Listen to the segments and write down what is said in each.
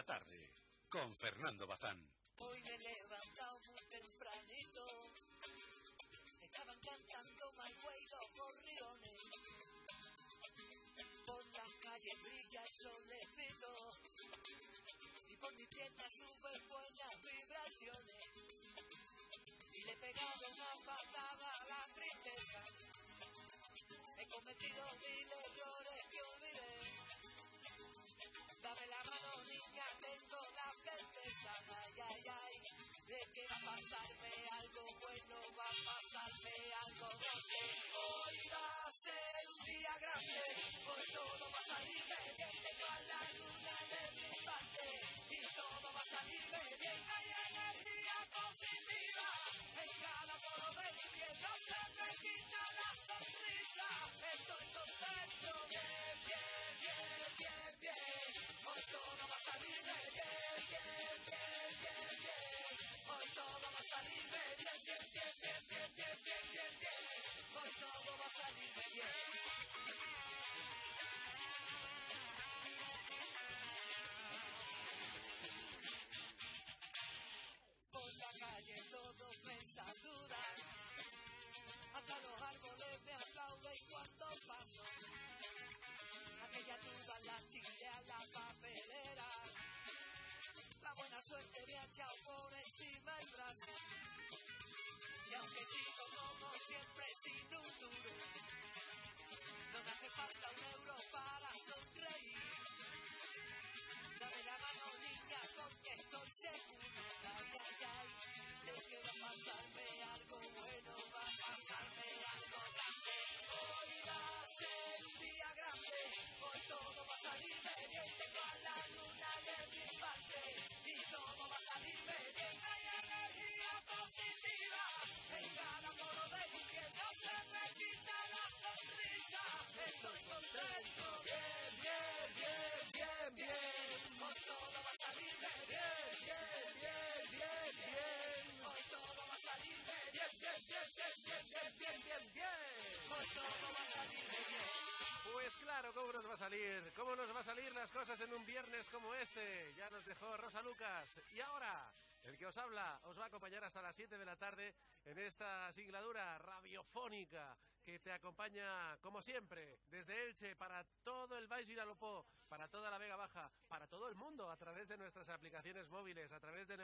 la tarde, con Fernando Bazán. Hoy me he levantado muy tempranito. Estaban cantando My Way los gorriones. Por las calles brilla el solecito. Y por mi pierna suben buenas vibraciones. Y le he pegado una patada a la tristeza. He cometido salir? ¿Cómo nos va a salir las cosas en un viernes como este? Ya nos dejó Rosa Lucas. Y ahora, el que os habla os va a acompañar hasta las 7 de la tarde en esta singladura radiofónica que te acompaña, como siempre, desde Elche para todo el Baix Vinalopó, para toda la Vega Baja, para todo el mundo a través de nuestras aplicaciones móviles, a través de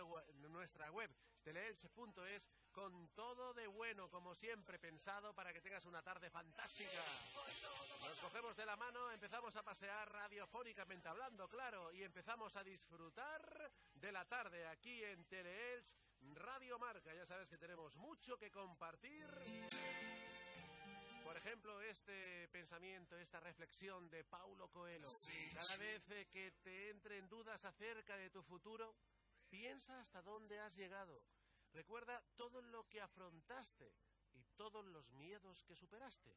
nuestra web teleelche.es, con todo de bueno, como siempre, pensado para que tengas una tarde fantástica. Nos cogemos de la mano, empezamos a pasear radiofónicamente hablando, claro, y empezamos a disfrutar de la tarde aquí en Teleelch Radio Marca. Ya sabes que tenemos mucho que compartir. Por ejemplo, este pensamiento, esta reflexión de Paulo Coelho. Cada vez eh, que te entren dudas acerca de tu futuro, piensa hasta dónde has llegado. Recuerda todo lo que afrontaste y todos los miedos que superaste.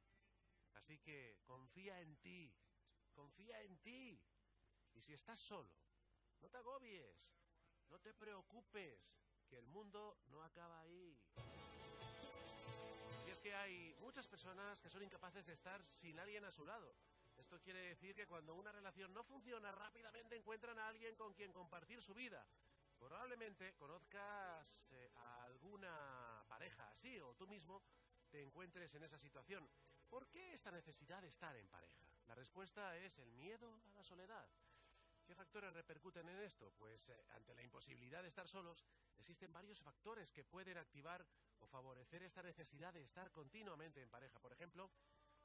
Así que confía en ti, confía en ti. Y si estás solo, no te agobies, no te preocupes, que el mundo no acaba ahí. Y es que hay muchas personas que son incapaces de estar sin alguien a su lado. Esto quiere decir que cuando una relación no funciona rápidamente encuentran a alguien con quien compartir su vida. Probablemente conozcas eh, a alguna pareja así o tú mismo te encuentres en esa situación. ¿Por qué esta necesidad de estar en pareja? La respuesta es el miedo a la soledad. ¿Qué factores repercuten en esto? Pues eh, ante la imposibilidad de estar solos, existen varios factores que pueden activar o favorecer esta necesidad de estar continuamente en pareja. Por ejemplo,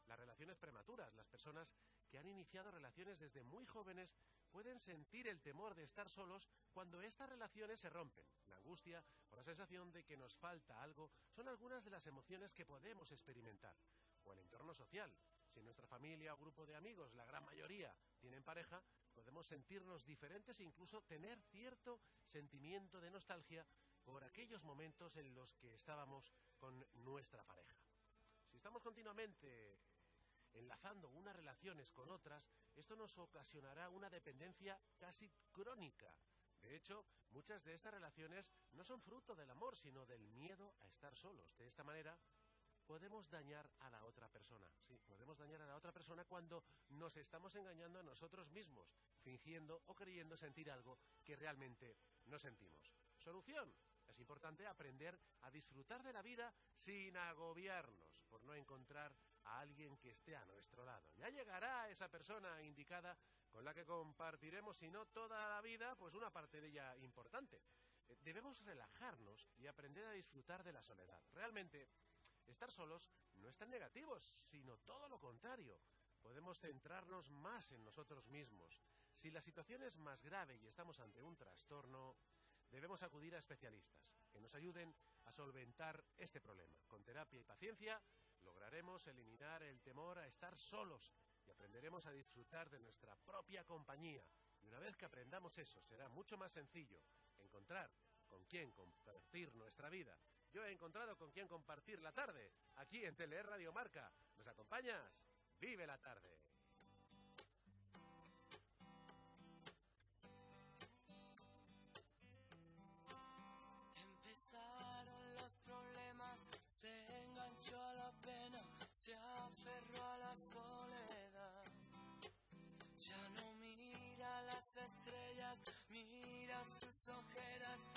las relaciones prematuras. Las personas que han iniciado relaciones desde muy jóvenes pueden sentir el temor de estar solos cuando estas relaciones se rompen. La angustia o la sensación de que nos falta algo son algunas de las emociones que podemos experimentar. O el entorno social. Si nuestra familia o grupo de amigos la gran mayoría tienen pareja, podemos sentirnos diferentes e incluso tener cierto sentimiento de nostalgia por aquellos momentos en los que estábamos con nuestra pareja. Si estamos continuamente enlazando unas relaciones con otras, esto nos ocasionará una dependencia casi crónica. De hecho, muchas de estas relaciones no son fruto del amor, sino del miedo a estar solos. De esta manera, podemos dañar a la otra persona. Sí, podemos dañar a la otra persona cuando nos estamos engañando a nosotros mismos, fingiendo o creyendo sentir algo que realmente no sentimos. Solución. Es importante aprender a disfrutar de la vida sin agobiarnos por no encontrar a alguien que esté a nuestro lado. Ya llegará esa persona indicada con la que compartiremos, si no toda la vida, pues una parte de ella importante. Eh, Debemos relajarnos y aprender a disfrutar de la soledad. Realmente, estar solos no es tan negativo, sino todo lo contrario. Podemos centrarnos más en nosotros mismos. Si la situación es más grave y estamos ante un trastorno, debemos acudir a especialistas que nos ayuden a solventar este problema. Con terapia y paciencia lograremos eliminar el temor a estar solos y aprenderemos a disfrutar de nuestra propia compañía. Y una vez que aprendamos eso, será mucho más sencillo encontrar con quién compartir nuestra vida. Yo he encontrado con quién compartir la tarde, aquí en Tele Radio Marca. ¿Nos acompañas? Vive la tarde. Empezaron los problemas, se enganchó a la pena, se aferró a la soledad. Ya no mira las estrellas, mira sus ojeras,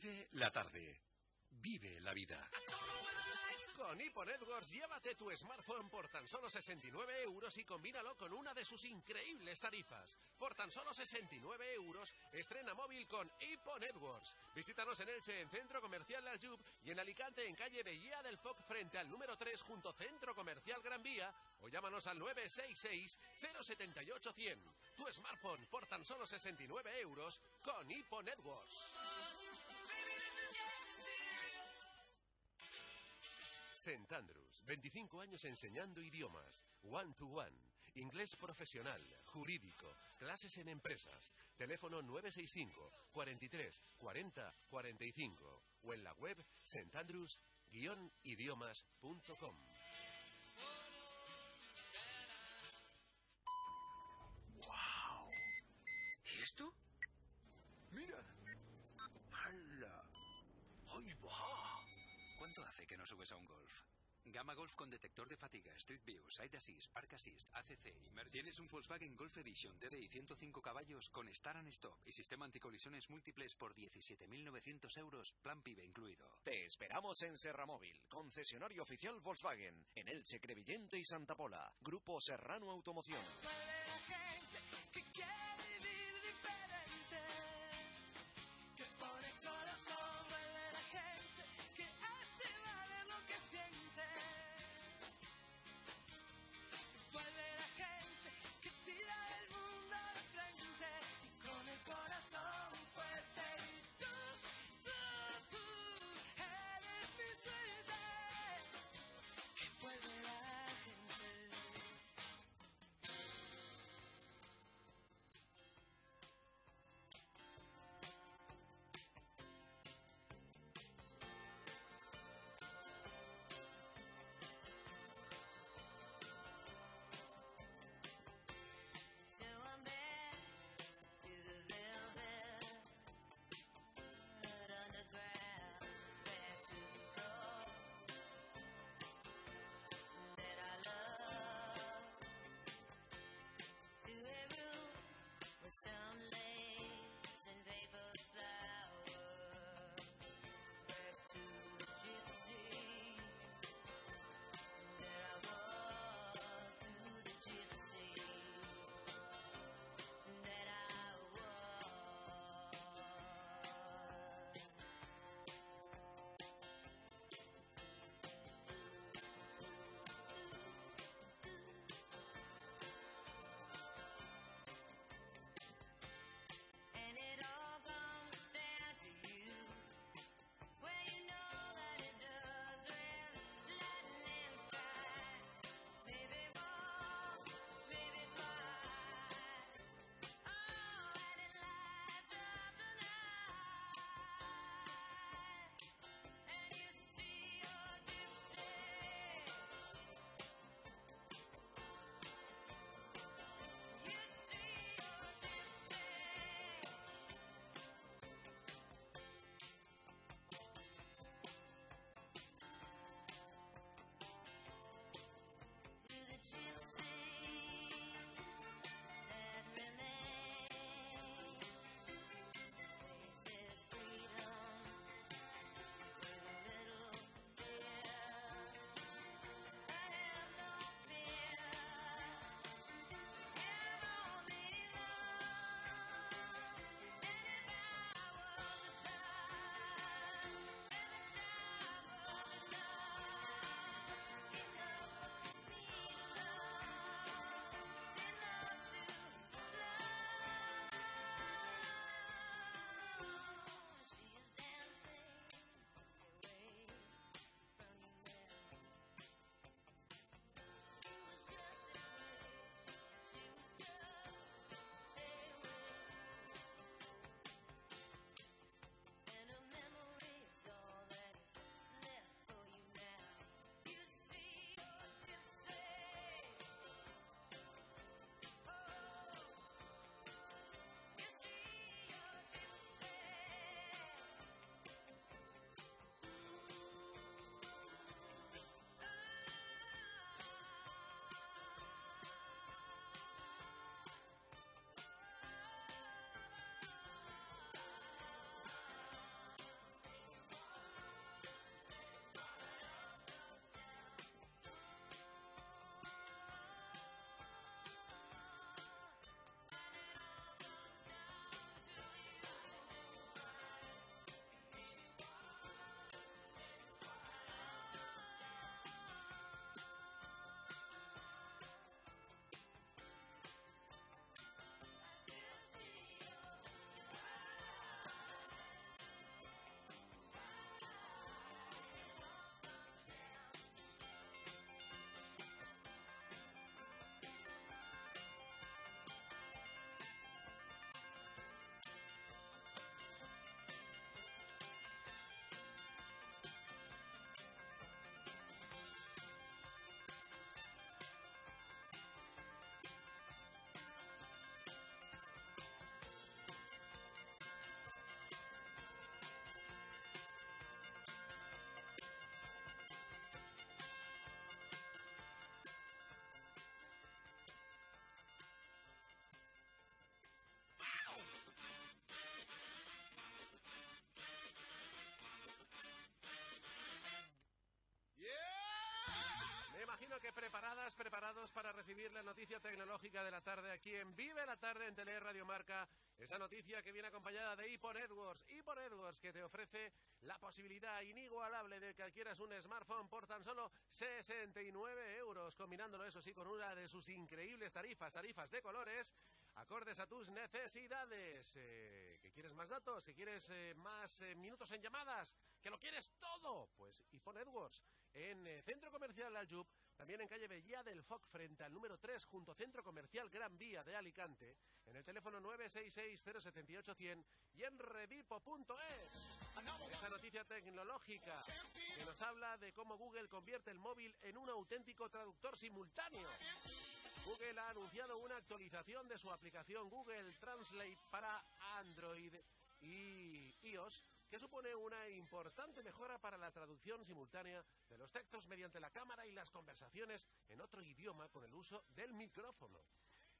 Vive la tarde. Vive la vida. Con Hippo Networks llévate tu smartphone por tan solo 69 euros y combínalo con una de sus increíbles tarifas. Por tan solo 69 euros, estrena móvil con Hippo Networks. Visítanos en Elche, en Centro Comercial La Jub y en Alicante, en calle Bellía del Foc, frente al número 3, junto Centro Comercial Gran Vía, o llámanos al 966-078-100. Tu smartphone por tan solo 69 euros con Hippo Networks. St. Andrews, 25 años enseñando idiomas, one to one, inglés profesional, jurídico, clases en empresas, teléfono 965 43 40 45 o en la web standrews-idiomas.com. ¿Cuánto hace que no subes a un golf? Gama Golf con detector de fatiga, Street View, Side Assist, Park Assist, ACC Tienes un Volkswagen Golf Edition DDI 105 caballos con Start and Stop y sistema anticolisiones múltiples por 17.900 euros, plan PIB incluido. Te esperamos en Serramóvil, concesionario oficial Volkswagen, en Elche, Crevillente y Santa Pola. Grupo Serrano Automoción. Preparados para recibir la noticia tecnológica de la tarde aquí en Vive la Tarde en Tele Radio Marca. Esa noticia que viene acompañada de Ipo Networks. Ipo Networks que te ofrece la posibilidad inigualable de que adquieras un smartphone por tan solo 69 euros, combinándolo eso sí con una de sus increíbles tarifas, tarifas de colores, acordes a tus necesidades. Eh, ¿Que quieres más datos? ¿Que quieres eh, más eh, minutos en llamadas? ¿Que lo quieres todo? Pues Ipo Networks en eh, Centro Comercial Aljub, también en calle Bellía del Foc, frente al número 3, junto Centro Comercial Gran Vía de Alicante, en el teléfono 966-078-100 y en redipo.es. Esa noticia tecnológica que nos habla de cómo Google convierte el móvil en un auténtico traductor simultáneo. Google ha anunciado una actualización de su aplicación Google Translate para Android y iOS que supone una importante mejora para la traducción simultánea de los textos mediante la cámara y las conversaciones en otro idioma con el uso del micrófono.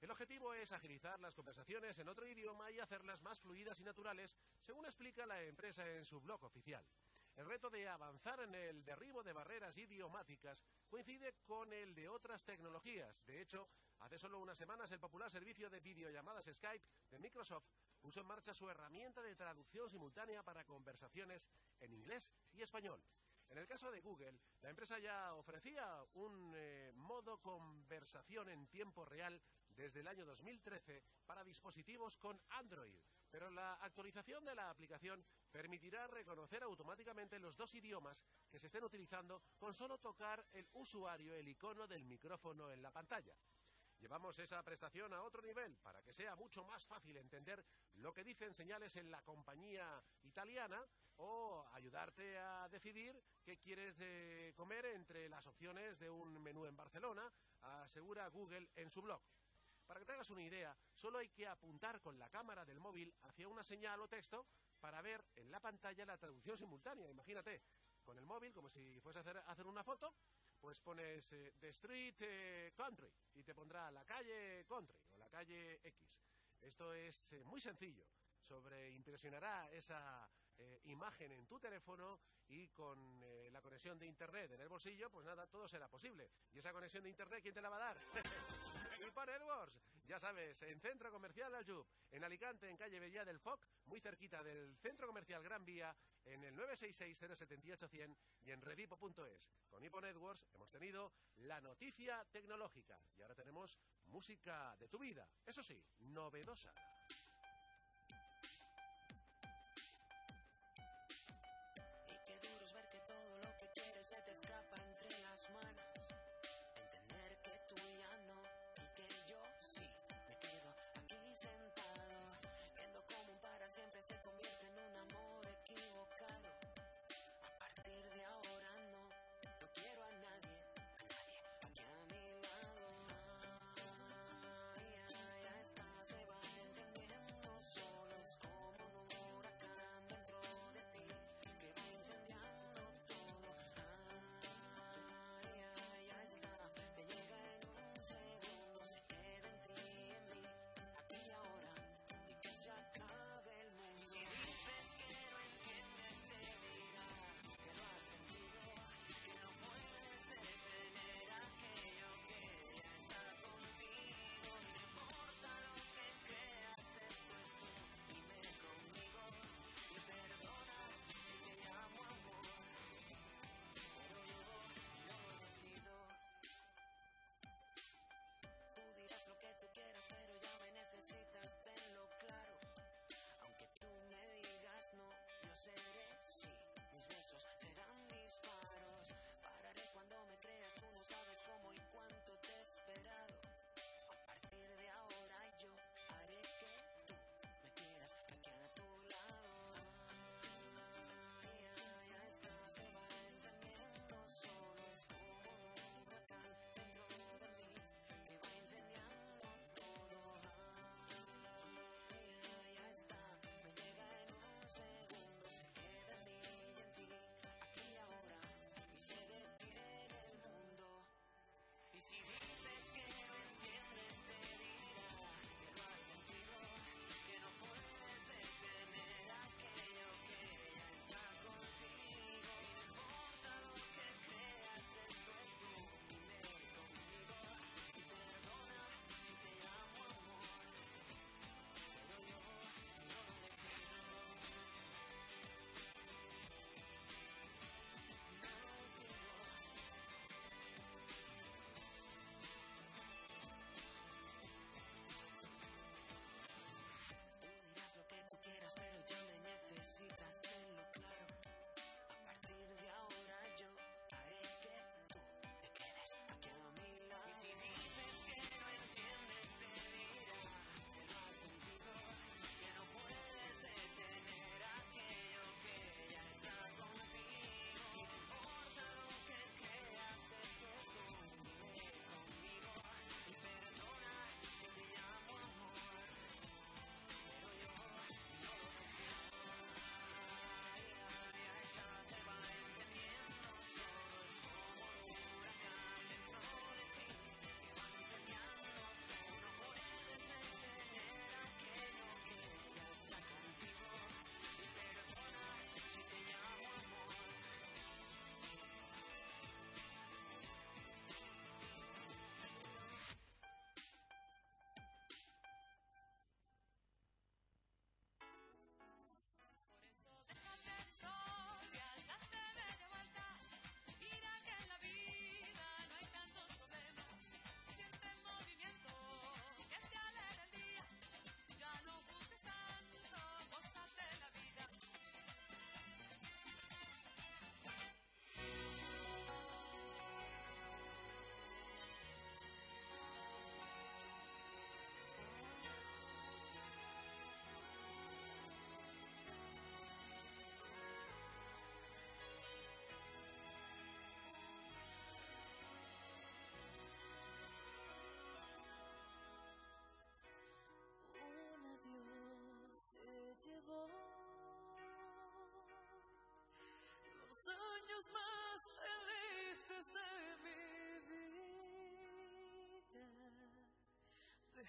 El objetivo es agilizar las conversaciones en otro idioma y hacerlas más fluidas y naturales, según explica la empresa en su blog oficial. El reto de avanzar en el derribo de barreras idiomáticas coincide con el de otras tecnologías. De hecho, hace solo unas semanas el popular servicio de videollamadas Skype de Microsoft puso en marcha su herramienta de traducción simultánea para conversaciones en inglés y español. En el caso de Google, la empresa ya ofrecía un eh, modo conversación en tiempo real desde el año 2013 para dispositivos con Android, pero la actualización de la aplicación permitirá reconocer automáticamente los dos idiomas que se estén utilizando con solo tocar el usuario el icono del micrófono en la pantalla. Llevamos esa prestación a otro nivel para que sea mucho más fácil entender lo que dicen señales en la compañía italiana o ayudarte a decidir qué quieres eh, comer entre las opciones de un menú en Barcelona, asegura Google en su blog. Para que te hagas una idea, solo hay que apuntar con la cámara del móvil hacia una señal o texto para ver en la pantalla la traducción simultánea. Imagínate, con el móvil, como si fuese a hacer, hacer una foto, pues pones eh, The Street eh, Country y te pondrá la calle Country o la calle X. Esto es eh, muy sencillo. Sobreimpresionará esa eh, imagen en tu teléfono y con eh, la conexión de internet en el bolsillo, pues nada, todo será posible. ¿Y esa conexión de internet quién te la va a dar? Ipan Edwards, ya sabes, en Centro Comercial Aljub, en Alicante, en calle Bella del Foc, muy cerquita del Centro Comercial Gran Vía, en el 966-078-100 y en redipo.es. Con Ipo Networks hemos tenido la noticia tecnológica y ahora tenemos música de tu vida, eso sí, novedosa. Se convierte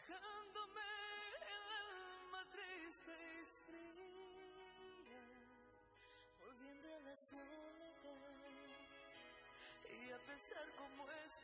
dejándome el alma triste y fría, volviendo a la soledad y a pensar cómo estarás.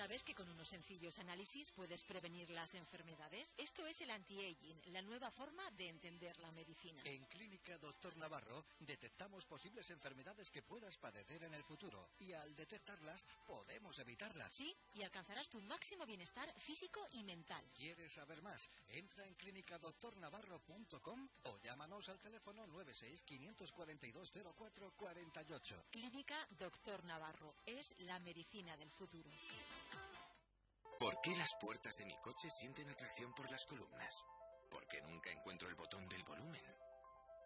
¿Sabes que con unos sencillos análisis puedes prevenir las enfermedades? Esto es el anti-aging, la nueva forma de entender la medicina. En Clínica Doctor Navarro detectamos posibles enfermedades que puedas padecer en el futuro y al detectarlas podemos evitarlas. Sí, y alcanzarás tu máximo bienestar físico y mental. ¿Quieres saber más? Entra en clínicadoctornavarro.com o llámanos al teléfono 96 542 0448. Clínica Doctor Navarro es la medicina del futuro. ¿Por qué las puertas de mi coche sienten atracción por las columnas? ¿Por qué nunca encuentro el botón del volumen?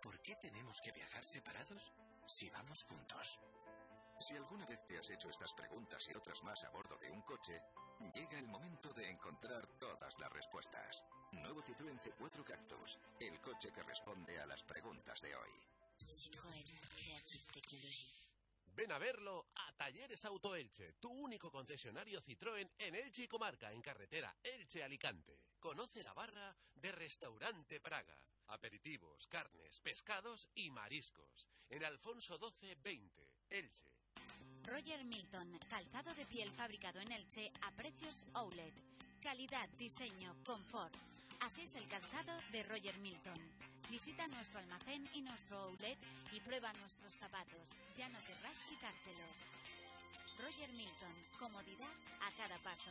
¿Por qué tenemos que viajar separados si vamos juntos? Si alguna vez te has hecho estas preguntas y otras más a bordo de un coche, llega el momento de encontrar todas las respuestas. Nuevo Citroën C4 Cactus, el coche que responde a las preguntas de hoy. Ven a verlo a Talleres Auto Elche, tu único concesionario Citroën en Elche y Comarca, en carretera Elche-Alicante. Conoce la barra de Restaurante Praga. Aperitivos, carnes, pescados y mariscos. En Alfonso 12 20, Elche. Roger Milton, calzado de piel fabricado en Elche a precios outlet. Calidad, diseño, confort. Así es el calzado de Roger Milton. Visita nuestro almacén y nuestro outlet y prueba nuestros zapatos. Ya no querrás quitártelos. Roger Milton. Comodidad a cada paso.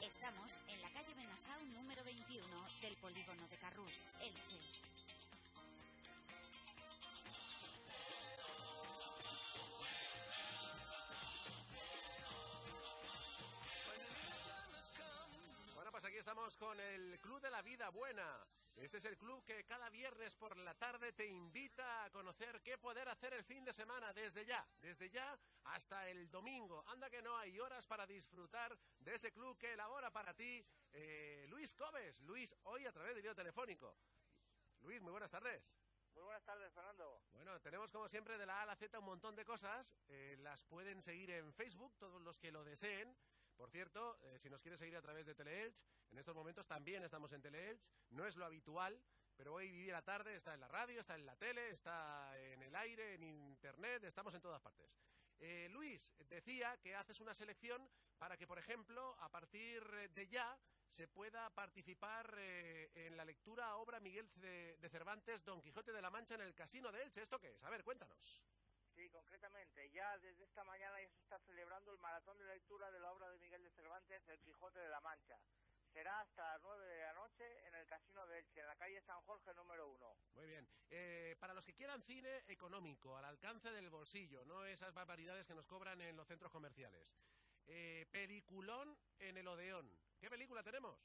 Estamos en la calle Benasau número 21 del polígono de Carrús, Elche. Bueno, pues aquí estamos con el Club de la Vida Buena. Este es el club que cada viernes por la tarde te invita a conocer qué poder hacer el fin de semana, desde ya, desde ya hasta el domingo. Anda que no hay horas para disfrutar de ese club que elabora para ti eh, Luis Cobes. Luis, hoy a través de video telefónico. Luis, muy buenas tardes. Muy buenas tardes, Fernando. Bueno, tenemos como siempre de la A a la Z un montón de cosas. Eh, las pueden seguir en Facebook, todos los que lo deseen. Por cierto, eh, si nos quieres seguir a través de Teleelch, en estos momentos también estamos en Teleelch. No es lo habitual, pero hoy viví la tarde, está en la radio, está en la tele, está en el aire, en internet, estamos en todas partes. Eh, Luis, decía que haces una selección para que, por ejemplo, a partir de ya se pueda participar eh, en la lectura obra Miguel de, Cervantes, Don Quijote de la Mancha en el Casino de Elche. ¿Esto qué es? A ver, cuéntanos. Sí, concretamente, desde esta mañana ya se está celebrando el maratón de lectura de la obra de Miguel de Cervantes, El Quijote de la Mancha. Será hasta las 9 de la noche en el Casino de Elche, en la calle San Jorge número 1. Muy bien. Eh, para los que quieran cine económico, al alcance del bolsillo, no esas barbaridades que nos cobran en los centros comerciales. Eh, peliculón en el Odeón. ¿Qué película tenemos?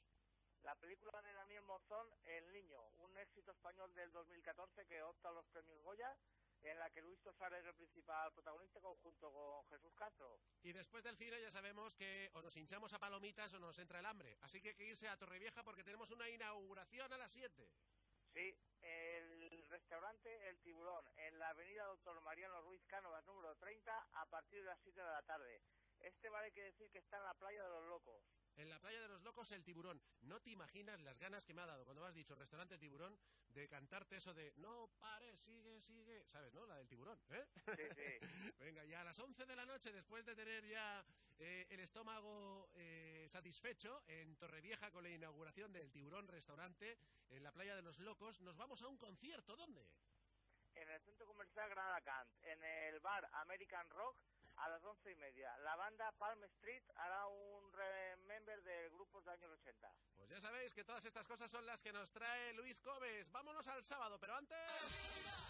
La película de Daniel Mozón, El Niño, un éxito español del 2014 que opta a los premios Goya, en la que Luis Tosar es el principal protagonista junto con Jesús Castro. Y después del cine ya sabemos que o nos hinchamos a palomitas o nos entra el hambre. Así que hay que irse a Torrevieja porque tenemos una inauguración a las 7. Sí, el restaurante El Tiburón, en la avenida Doctor Mariano Ruiz Cánovas, número 30, a partir de las 7 de la tarde. Este vale que decir que está en la playa de los locos. En la playa de los locos, el tiburón. No te imaginas las ganas que me ha dado cuando me has dicho restaurante tiburón de cantarte eso de no pare, sigue, sigue. ¿Sabes, no? La del tiburón, ¿eh? Sí, sí. Venga, ya a las 11 de la noche, después de tener ya eh, el estómago eh, satisfecho en Torrevieja con la inauguración del tiburón restaurante en la playa de los locos, nos vamos a un concierto. ¿Dónde? En el centro comercial Granada Cant, en el bar American Rock a las once y media. La banda Palm Street hará un remember de grupos de años 80. Pues ya sabéis que todas estas cosas son las que nos trae Luis Cobes. Vámonos al sábado, pero antes...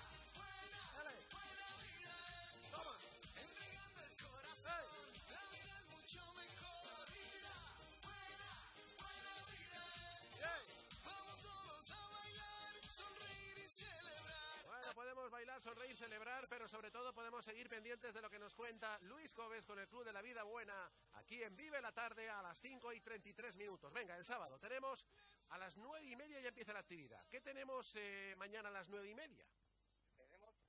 bailar, sonreír, celebrar, pero sobre todo podemos seguir pendientes de lo que nos cuenta Luis Cobes con el Club de la Vida Buena, aquí en Vive la Tarde a las 5 y 33 minutos. Venga, el sábado tenemos a las 9 y media ya empieza la actividad. ¿Qué tenemos eh, mañana a las 9 y media?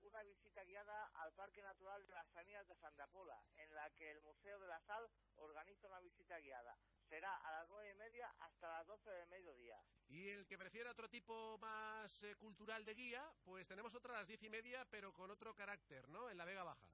Una visita guiada al Parque Natural de las Sanitas de Santa Pola, en la que el Museo de la Sal organiza una visita guiada. Será a las nueve y media hasta las 12 del mediodía. Y el que prefiera otro tipo más eh, cultural de guía, pues tenemos otra a las diez y media, pero con otro carácter, ¿no? En la Vega Baja.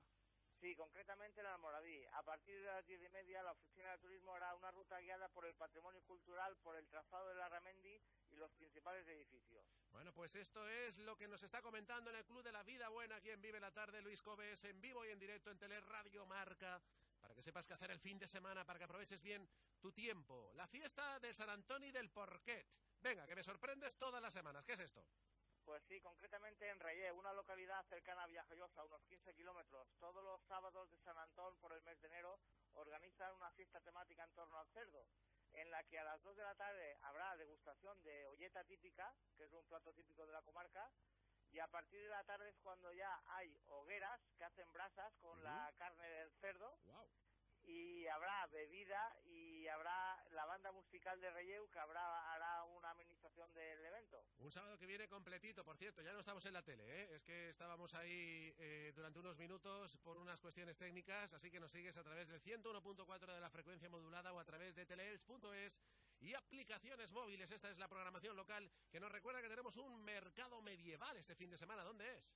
Sí, concretamente en Almoradí. A partir de las diez y media, la Oficina de Turismo hará una ruta guiada por el patrimonio cultural, por el trazado de la Ramendi y los principales edificios. Bueno, pues esto es lo que nos está comentando en el Club de la Vida Buena, aquí en Vive la Tarde, Luis Cobes, en vivo y en directo en Teleradio Marca, para que sepas qué hacer el fin de semana, para que aproveches bien tu tiempo. La fiesta de San Antonio del Porquet. Venga, que me sorprendes todas las semanas. ¿Qué es esto? Pues sí, concretamente en Reyé, una localidad cercana a Villajoyosa, unos 15 kilómetros. Todos los sábados de San Antón por el mes de enero organizan una fiesta temática en torno al cerdo, en la que a las 2 de la tarde habrá degustación de olleta típica, que es un plato típico de la comarca, y a partir de la tarde es cuando ya hay hogueras que hacen brasas con la carne del cerdo. Y habrá bebida y habrá la banda musical de Reyeu que habrá hará una amenización del evento. Un sábado que viene completito, por cierto, ya no estamos en la tele, ¿eh? es que estábamos ahí eh, durante unos minutos por unas cuestiones técnicas, así que nos sigues a través del 101.4 de la frecuencia modulada o a través de teleelch.es y aplicaciones móviles. Esta es la programación local que nos recuerda que tenemos un mercado medieval este fin de semana. ¿Dónde es?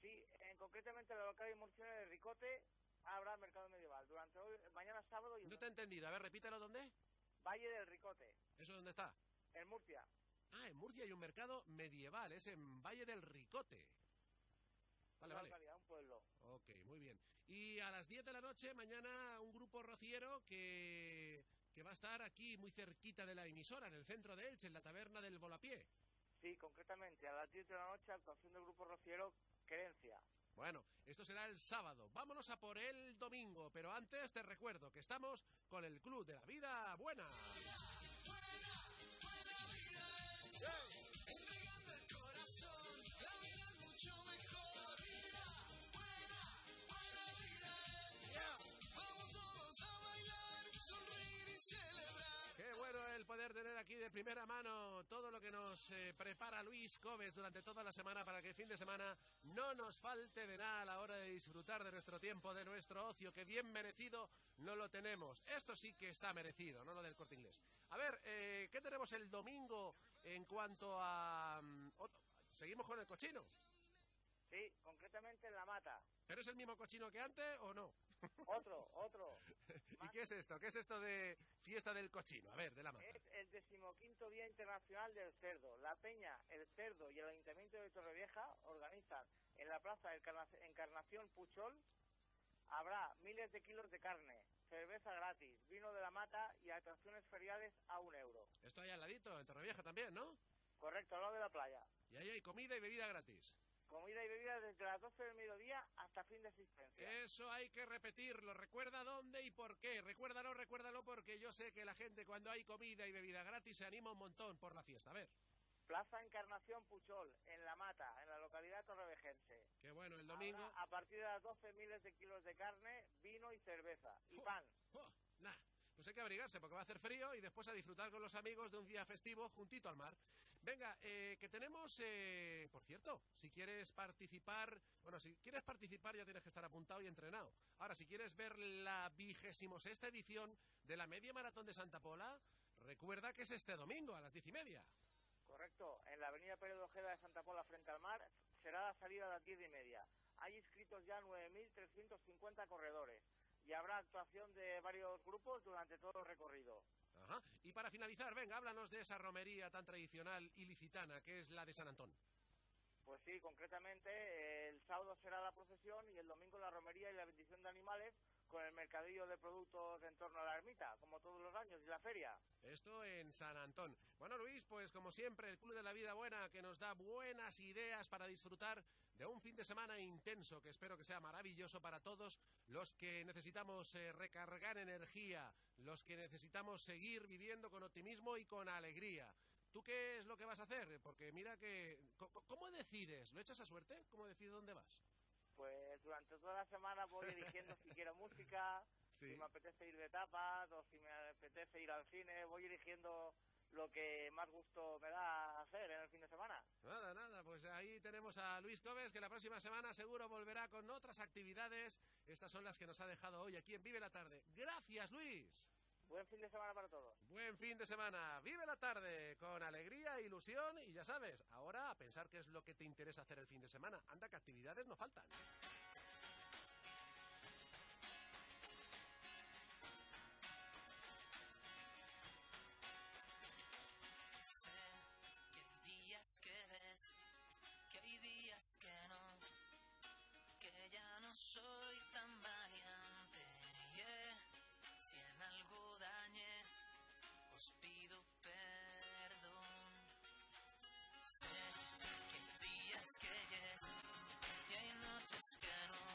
Sí, en, concretamente la localidad murciana de Ricote habrá mercado medieval durante hoy, mañana sábado y No te he entendido. A ver, repítelo, ¿dónde? Valle del Ricote, ¿Eso dónde está? En Murcia. Ah, en Murcia hay un mercado medieval, es en Valle del Ricote. Vale, una vale. localidad, un pueblo. Ok, muy bien. Y a las 10 de la noche, mañana, un grupo rociero que, que va a estar aquí muy cerquita de la emisora, en el centro de Elche, en la taberna del Volapié. Sí, concretamente, a las 10 de la noche, actuación del Grupo Rociero, Querencia. Bueno, esto será el sábado. Vámonos a por el domingo, pero antes te recuerdo que estamos con el Club de la Vida Buena. Primera mano todo lo que nos eh, prepara Luis Coves durante toda la semana para que el fin de semana no nos falte de nada a la hora de disfrutar de nuestro tiempo, de nuestro ocio, que bien merecido no lo tenemos. Esto sí que está merecido, no lo del corte inglés. A ver, eh, ¿qué tenemos el domingo en cuanto a... otro- Seguimos con el cochino. Sí, concretamente en La Mata. ¿Pero es el mismo cochino que antes o no? Otro, otro. ¿Y qué es esto? ¿Qué es esto de fiesta del cochino? A ver, de la mata. Es el decimoquinto Día Internacional del Cerdo. La Peña, el Cerdo y el Ayuntamiento de Torrevieja organizan en la Plaza Encarna- Encarnación Puchol. Habrá miles de kilos de carne, cerveza gratis, vino de la mata y atracciones feriales a un euro. Esto ahí al ladito, en Torrevieja también, ¿no? Correcto, al lado de la playa. Y ahí hay comida y bebida gratis. Comida y bebida desde las 12 del mediodía hasta fin de asistencia. Eso hay que repetirlo. Recuerda dónde y por qué. Recuérdalo, recuérdalo, porque yo sé que la gente cuando hay comida y bebida gratis se anima un montón por la fiesta. A ver, Plaza Encarnación Puchol, en La Mata, en la localidad torrevejense. qué bueno, el domingo. A partir de las 12 miles de kilos de carne, vino y cerveza. Y pan. Oh, nah, pues hay que abrigarse porque va a hacer frío y después a disfrutar con los amigos de un día festivo juntito al mar. Venga, eh, que tenemos, eh, por cierto, si quieres participar, bueno, si quieres participar ya tienes que estar apuntado y entrenado. Ahora, si quieres ver la vigésimo sexta edición de la Media Maratón de Santa Pola, recuerda que es este domingo a las diez y media. Correcto, en la avenida de Ojeda de Santa Pola frente al mar será la salida a las 10 y media. Hay inscritos ya 9.350 corredores y habrá actuación de varios grupos durante todo el recorrido. Ajá. Y para finalizar, venga, háblanos de esa romería tan tradicional y licitana que es la de San Antón. Pues sí, concretamente el sábado será la procesión y el domingo la romería y la bendición de animales con el mercadillo de productos en torno a la ermita, como todos los años, y la feria. Esto en San Antón. Bueno, Luis, pues como siempre, el Club de la Vida Buena que nos da buenas ideas para disfrutar de un fin de semana intenso que espero que sea maravilloso para todos los que necesitamos eh, recargar energía, los que necesitamos seguir viviendo con optimismo y con alegría. ¿Tú qué es lo que vas a hacer? Porque mira que... ¿Cómo decides? ¿Lo echas a suerte? ¿Cómo decides dónde vas? Pues durante toda la semana voy eligiendo si quiero música, Sí. si me apetece ir de tapas o si me apetece ir al cine. Voy eligiendo lo que más gusto me da hacer en el fin de semana. Nada, nada, pues ahí tenemos a Luis Coves, que la próxima semana seguro volverá con otras actividades. Estas son las que nos ha dejado hoy aquí en Vive la Tarde. Gracias, Luis. Buen fin de semana para todos. Buen fin de semana. Vive la tarde con alegría, ilusión y ya sabes, ahora a pensar qué es lo que te interesa hacer el fin de semana. Anda, que actividades no faltan. Sé que hay días que ves, que hay días que no, que ya no soy pido perdón. Sé que hay días que yes y hay noches que no.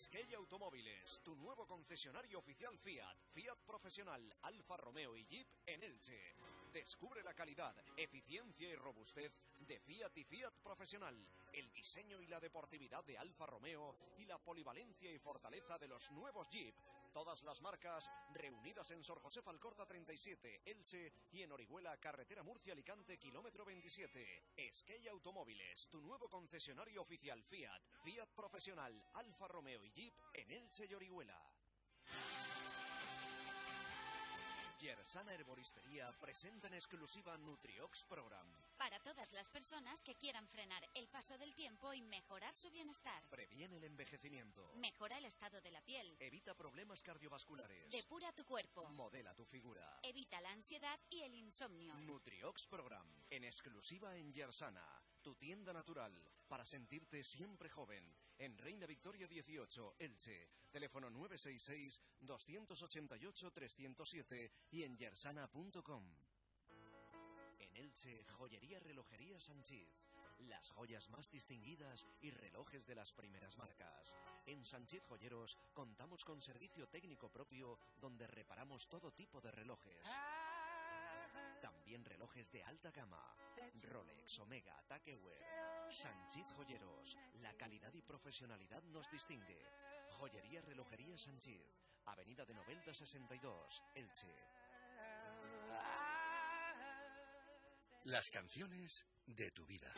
Esquella Automóviles, tu nuevo concesionario oficial Fiat, Fiat Profesional, Alfa Romeo y Jeep en Elche. Descubre la calidad, eficiencia y robustez de Fiat y Fiat Profesional, el diseño y la deportividad de Alfa Romeo y la polivalencia y fortaleza de los nuevos Jeep. Todas las marcas reunidas en Sor José Falcorta 37, Elche y en Orihuela, Carretera Murcia Alicante, kilómetro 27. Esquella Automóviles, tu nuevo concesionario oficial Fiat, Fiat Profesional, Alfa Romeo y Jeep en Elche y Orihuela. Yersana Herboristería presenta en exclusiva Nutriox Program. Para todas las personas que quieran frenar el paso del tiempo y mejorar su bienestar. Previene el envejecimiento. Mejora el estado de la piel. Evita problemas cardiovasculares. Depura tu cuerpo. Modela tu figura. Evita la ansiedad y el insomnio. Nutriox Program, en exclusiva en Yersana, tu tienda natural, para sentirte siempre joven. En Reina Victoria 18, Elche. Teléfono 966-288-307 y en yersana.com. Elche, Joyería Relojería Sánchez. Las joyas más distinguidas y relojes de las primeras marcas. En Sánchez Joyeros contamos con servicio técnico propio donde reparamos todo tipo de relojes. También relojes de alta gama. Rolex, Omega, Takeware. Sánchez Joyeros. La calidad y profesionalidad nos distingue. Joyería Relojería Sánchez. Avenida de Novelda 62, Elche. Las canciones de tu vida.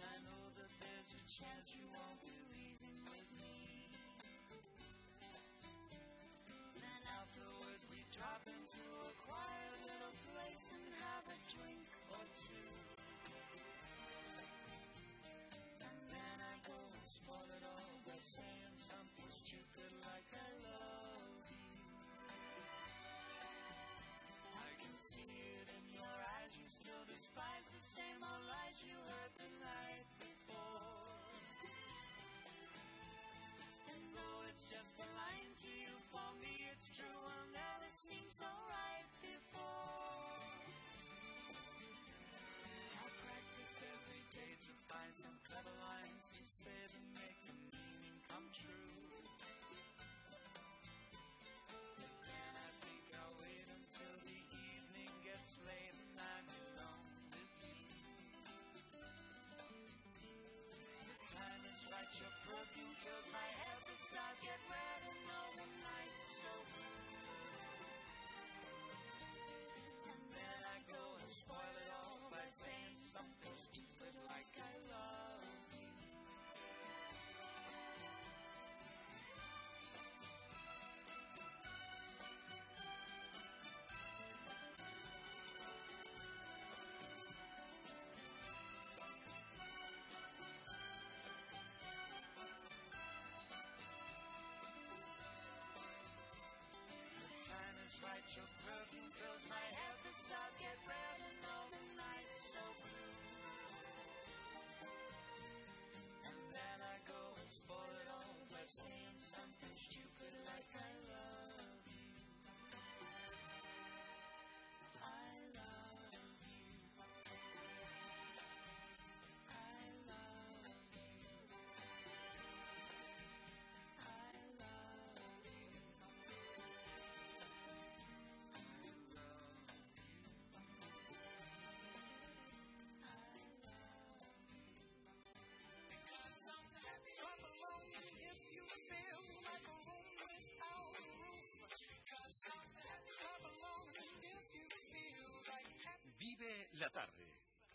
I know just a to you, for me it's true, I'll never seem so right before. I practice every day to find some clever lines to say to make the meaning come true. But then I think I'll wait until the evening gets late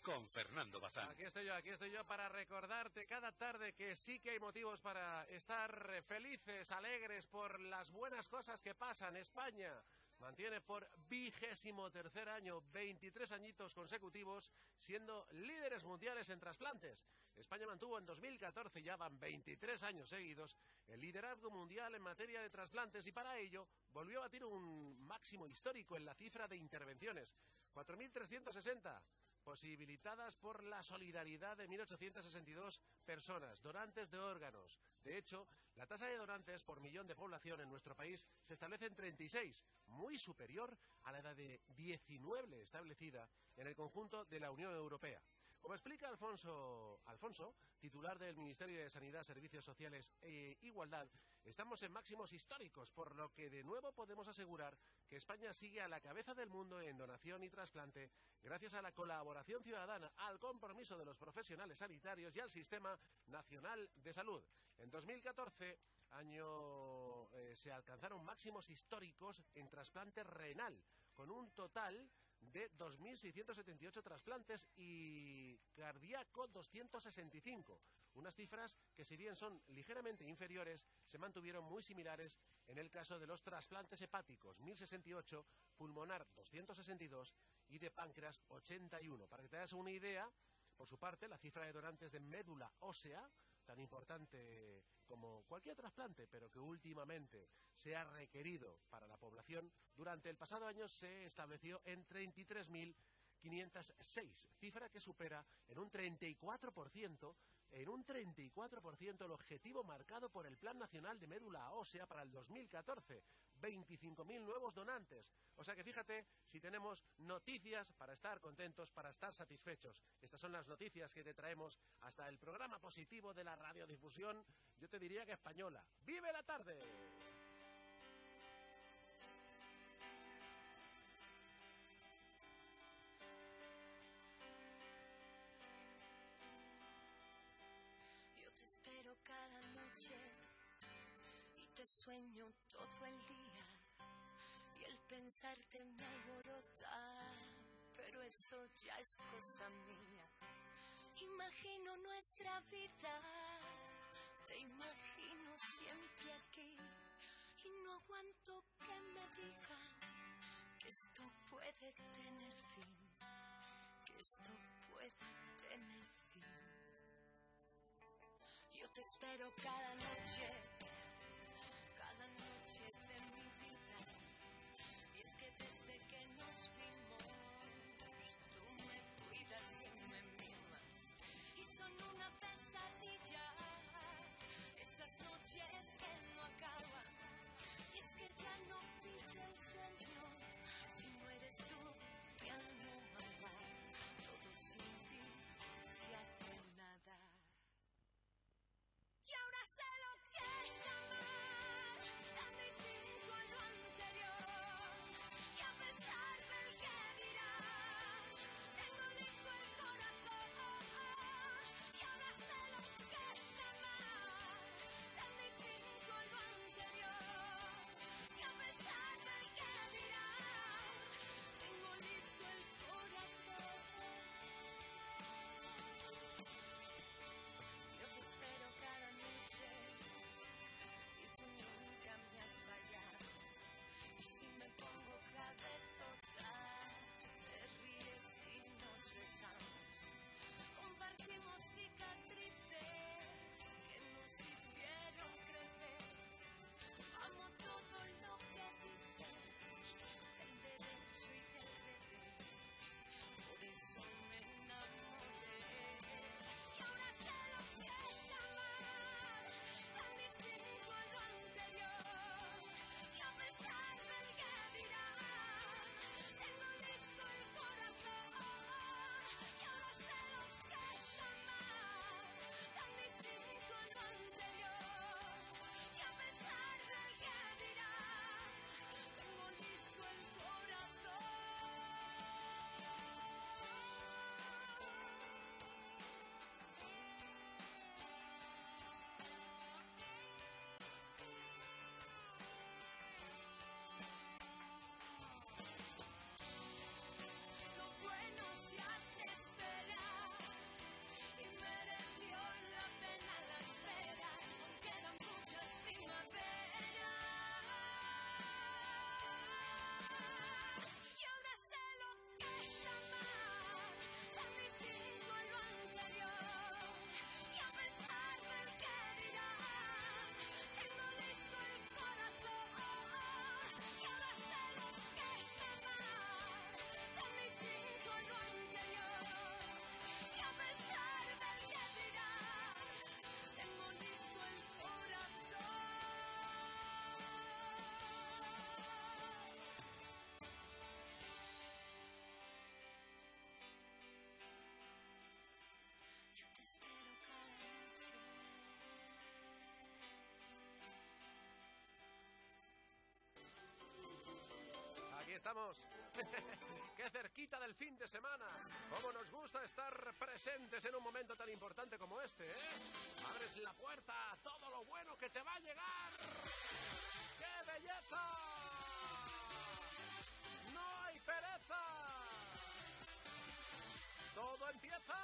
con Fernando Bazán. Aquí estoy yo, aquí estoy yo para recordarte cada tarde que sí que hay motivos para estar felices, alegres por las buenas cosas que pasan. España mantiene por vigésimo tercer año, 23 añitos consecutivos, siendo líderes mundiales en trasplantes. España mantuvo en 2014, ya van 23 años seguidos, el liderazgo mundial en materia de trasplantes y para ello volvió a batir un máximo histórico en la cifra de intervenciones. 4.360 posibilitadas por la solidaridad de 1.862 personas, donantes de órganos. De hecho, la tasa de donantes por millón de población en nuestro país se establece en 36, muy superior a la edad de 19 establecida en el conjunto de la Unión Europea. Como explica Alfonso, Alfonso, titular del Ministerio de Sanidad, Servicios Sociales e Igualdad, estamos en máximos históricos, por lo que de nuevo podemos asegurar que España sigue a la cabeza del mundo en donación y trasplante gracias a la colaboración ciudadana, al compromiso de los profesionales sanitarios y al Sistema Nacional de Salud. En 2014, año eh, se alcanzaron máximos históricos en trasplante renal, con un total de 2.678 trasplantes y cardíaco 265. Unas cifras que si bien son ligeramente inferiores, se mantuvieron muy similares en el caso de los trasplantes hepáticos 1.068, pulmonar 262 y de páncreas 81. Para que te hagas una idea, por su parte, la cifra de donantes de médula ósea tan importante como cualquier trasplante, pero que últimamente se ha requerido para la población, durante el pasado año se estableció en 33.506, cifra que supera en un 34% en un 34% el objetivo marcado por el Plan Nacional de Médula Ósea para el 2014. 25.000 nuevos donantes. O sea que fíjate si tenemos noticias para estar contentos, para estar satisfechos. Estas son las noticias que te traemos hasta el programa positivo de la radiodifusión, yo te diría que española. ¡Vive la tarde! Yo te espero cada noche y te sueño todo el día. Pensarte me alborota, pero eso ya es cosa mía. Imagino nuestra vida, te imagino siempre aquí. Y no aguanto que me digan que esto puede tener fin, que esto puede tener fin. Yo te espero cada noche, estamos. ¡Qué cerquita del fin de semana! ¿Cómo nos gusta estar presentes en un momento tan importante como este, eh? Abres la puerta a todo lo bueno que te va a llegar. ¡Qué belleza! ¡No hay pereza! Todo empieza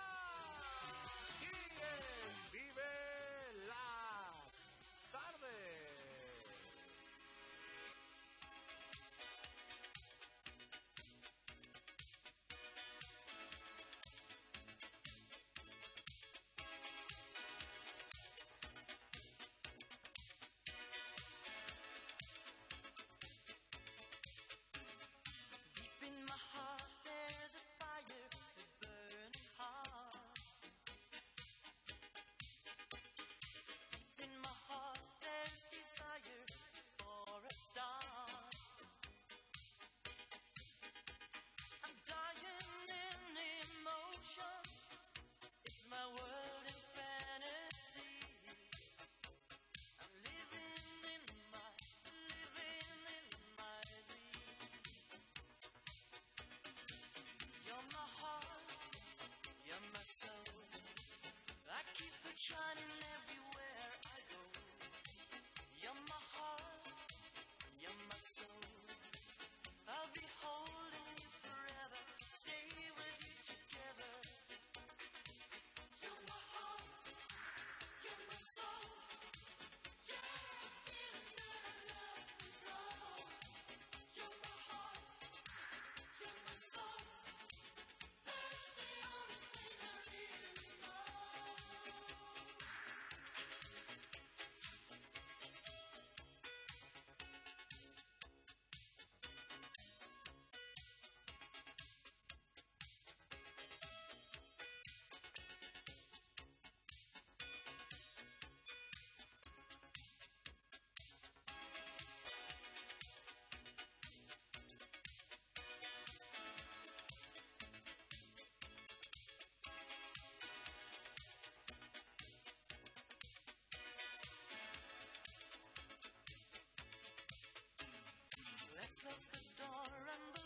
door and believe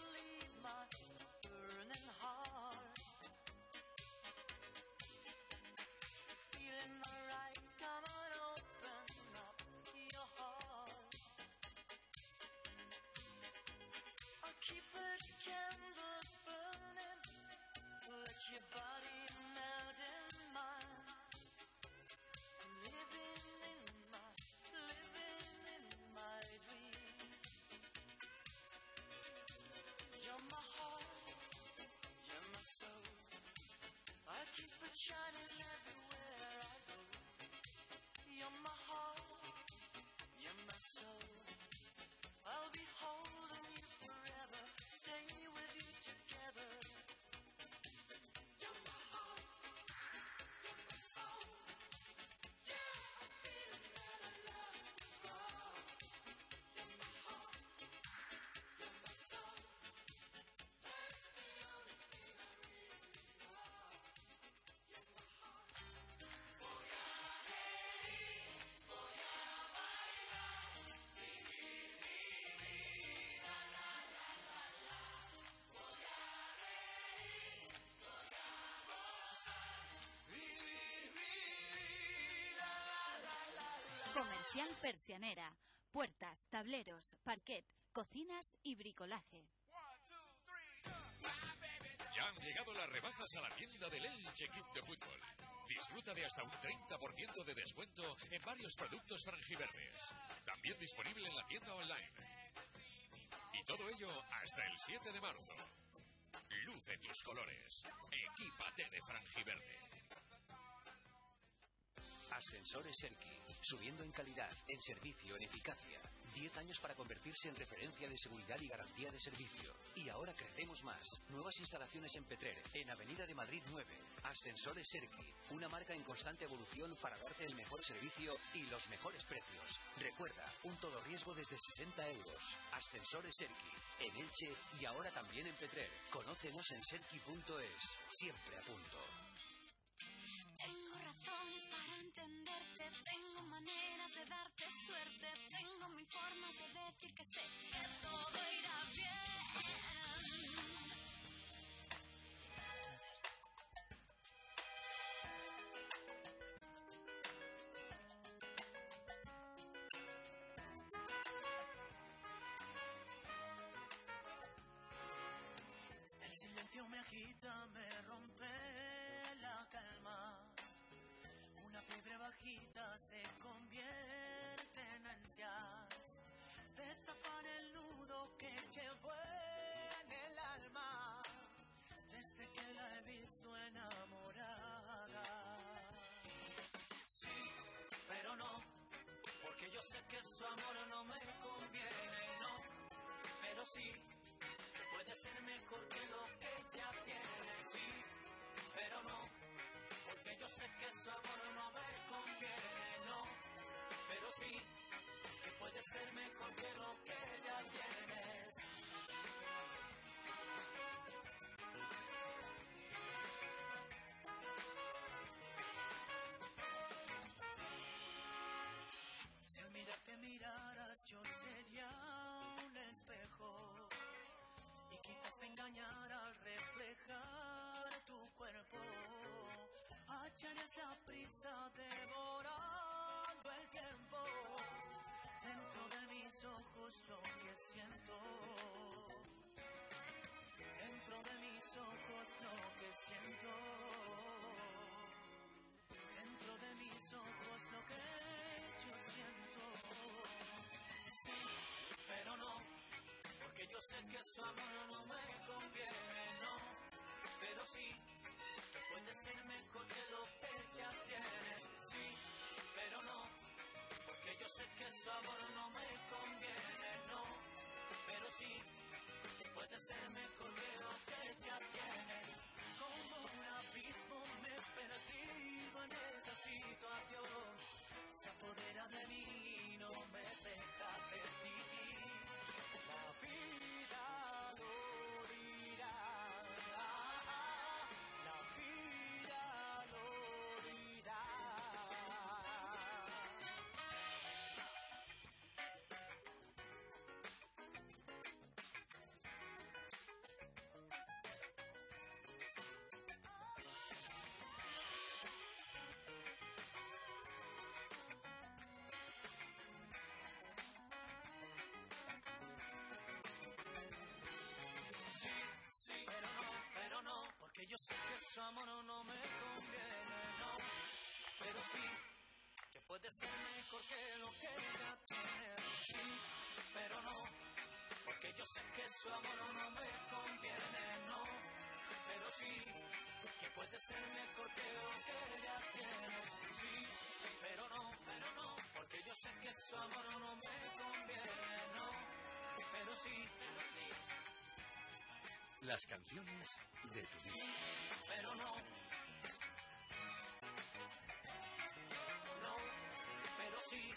Comercial Persianera. Puertas, tableros, parquet, cocinas y bricolaje. Ya han llegado las rebajas a la tienda del Elche Club de Fútbol. Disfruta de hasta un 30% de descuento en varios productos franjiverdes. También disponible en la tienda online. Y todo ello hasta el 7 de marzo. Luce tus colores. Equípate de franjiverde. Ascensores Erki, subiendo en calidad, en servicio, en eficacia. 10 años para convertirse en referencia de seguridad y garantía de servicio. Y ahora crecemos más. Nuevas instalaciones en Petrer, en Avenida de Madrid 9. Ascensores Erki, una marca en constante evolución para darte el mejor servicio y los mejores precios. Recuerda, un todo riesgo desde 60 euros. Ascensores Erki, en Elche y ahora también en Petrer. Conócenos en serki.es. Siempre a punto. Su amor no me conviene, no. Pero sí, que puede ser mejor que lo que ella tiene, sí. Pero no, porque yo sé que su amor no me conviene, no. Pero sí, que puede ser mejor que lo que ella tiene. Te engañara al reflejar tu cuerpo. Hallarías la prisa devorando el tiempo. Dentro de mis ojos lo que siento. Dentro de mis ojos lo que siento. Dentro de mis ojos lo que yo siento. Sí, pero no, porque yo sé que su amor no me conviene, no. Pero sí, que puede ser mejor que lo que ya tienes, sí, pero no, porque yo sé que su amor no me conviene, no. Pero sí, que puede ser mejor que lo que ya tienes. Como un abismo me he perdido en esta situación. Se apodera de mí, yo sé que su amor no me conviene, no, pero sí, que puede ser mejor que lo que ella tiene, sí, pero no, porque yo sé que su amor no me conviene, no, pero sí, que puede ser mejor que lo que ella tiene, sí, pero no, pero no, porque yo sé que su amor no me conviene, no, pero sí, pero sí. Las canciones de tu vida. pero no. No, pero sí,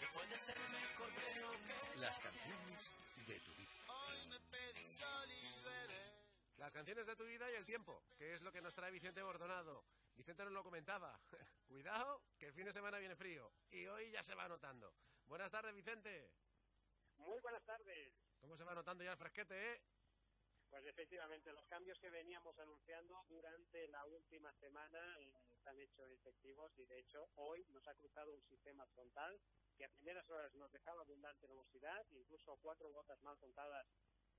que puede ser mejor que lo que... Las canciones de tu vida. Hoy me pedí sol y. Las canciones de tu vida y el tiempo, que es lo que nos trae Vicente Bordonado. Vicente nos lo comentaba. Cuidado, que el fin de semana viene frío. Y hoy ya se va notando. Buenas tardes, Vicente. Muy buenas tardes. ¿Cómo se va notando ya el fresquete, eh? Pues efectivamente, los cambios que veníamos anunciando durante la última semana eh, se han hecho efectivos y de hecho hoy nos ha cruzado un sistema frontal que a primeras horas nos dejaba abundante nubosidad, incluso cuatro gotas mal contadas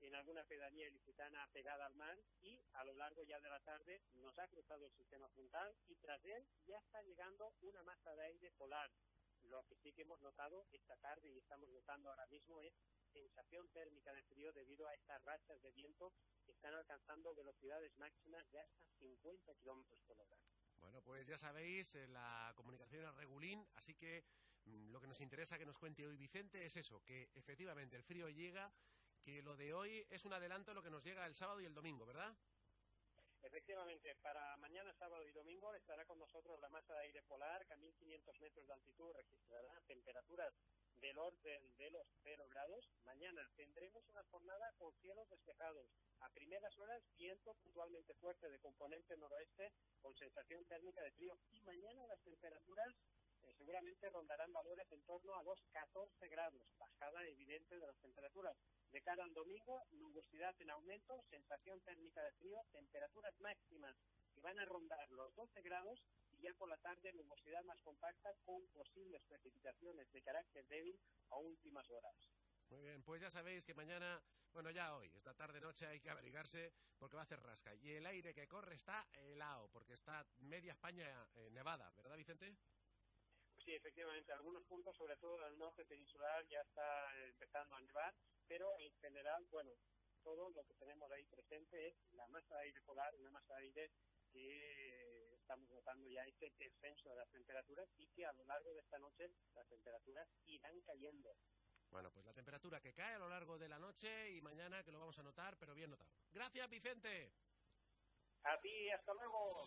en alguna pedanía ilicitana pegada al mar y a lo largo ya de la tarde nos ha cruzado el sistema frontal y tras él ya está llegando una masa de aire polar. Lo que sí que hemos notado esta tarde y estamos notando ahora mismo es sensación térmica de frío debido a estas rachas de viento que están alcanzando velocidades máximas de hasta 50 kilómetros por hora. Bueno, pues ya sabéis, eh, la comunicación es regulín, así que mm, lo que nos interesa que nos cuente hoy Vicente es eso, que efectivamente el frío llega, que lo de hoy es un adelanto de lo que nos llega el sábado y el domingo, ¿verdad? Efectivamente, para mañana, sábado y domingo estará con nosotros la masa de aire polar que a 1500 metros de altitud registrará temperaturas del orden de los 0 grados. Mañana tendremos una jornada con cielos despejados. A primeras horas, viento puntualmente fuerte de componente noroeste con sensación térmica de frío. Y mañana las temperaturas eh, seguramente rondarán valores en torno a los 14 grados, bajada evidente de las temperaturas. De cara al domingo, nubosidad en aumento, sensación térmica de frío, temperaturas máximas que van a rondar los 12 grados y ya por la tarde nubosidad más compacta con posibles precipitaciones de carácter débil a últimas horas. Muy bien, pues ya sabéis que mañana, bueno, ya hoy, esta tarde noche hay que abrigarse porque va a hacer rasca. Y el aire que corre está helado, porque está media España eh, nevada, ¿verdad, Vicente? Sí, efectivamente, algunos puntos, sobre todo en el norte peninsular, ya está empezando a nevar, pero en general, bueno, todo lo que tenemos ahí presente es la masa de aire polar, una masa de aire que estamos notando ya este descenso de las temperaturas y que a lo largo de esta noche las temperaturas irán cayendo. Bueno, pues la temperatura que cae a lo largo de la noche y mañana que lo vamos a notar, pero bien notado. Gracias, Vicente. A ti, hasta luego.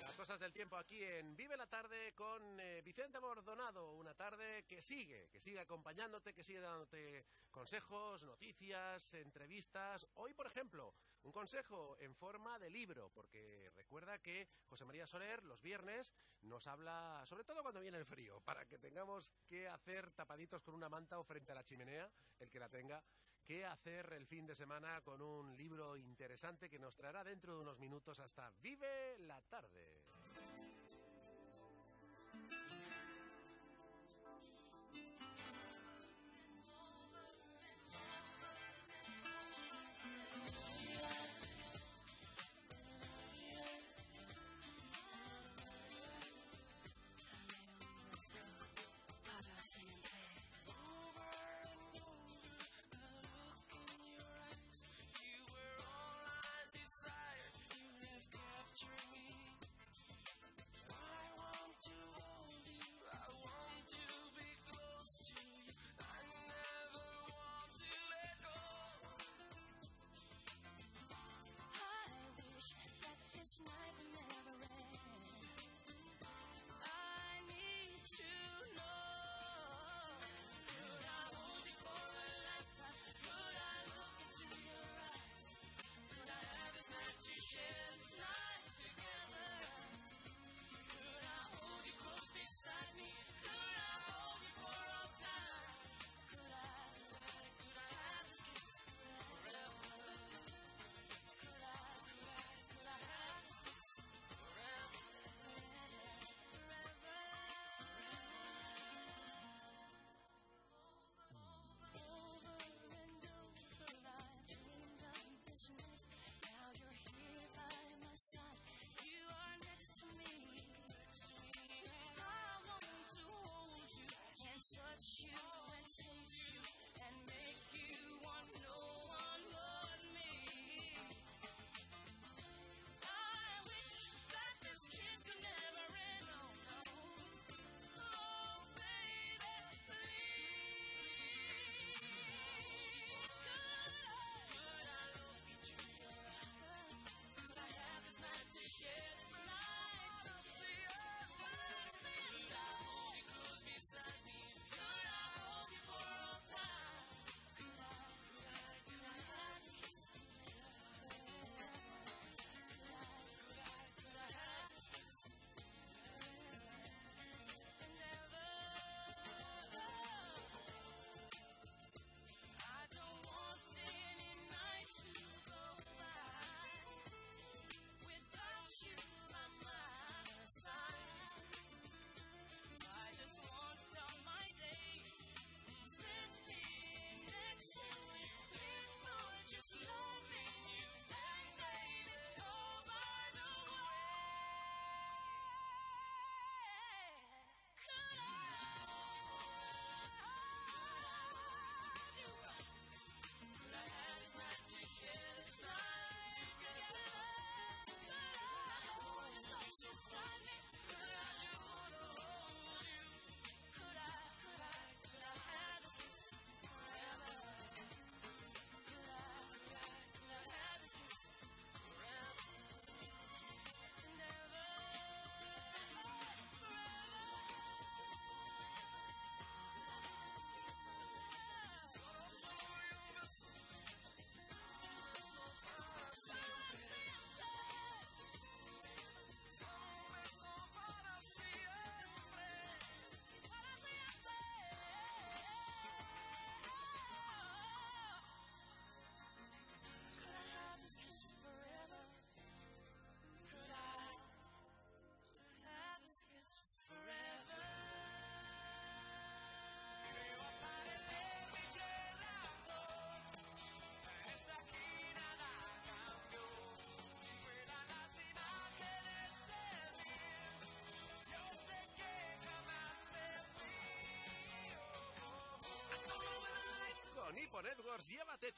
Las cosas del tiempo aquí en Vive la Tarde con eh, Vicente Bordonado. Una tarde que sigue, que sigue acompañándote, que sigue dándote consejos, noticias, entrevistas. Hoy, por ejemplo, un consejo en forma de libro, porque recuerda que José María Soler los viernes nos habla, sobre todo cuando viene el frío, para que tengamos que hacer tapaditos con una manta o frente a la chimenea, el que la tenga, qué hacer el fin de semana con un libro interesante que nos traerá dentro de unos minutos hasta Vive la Tarde.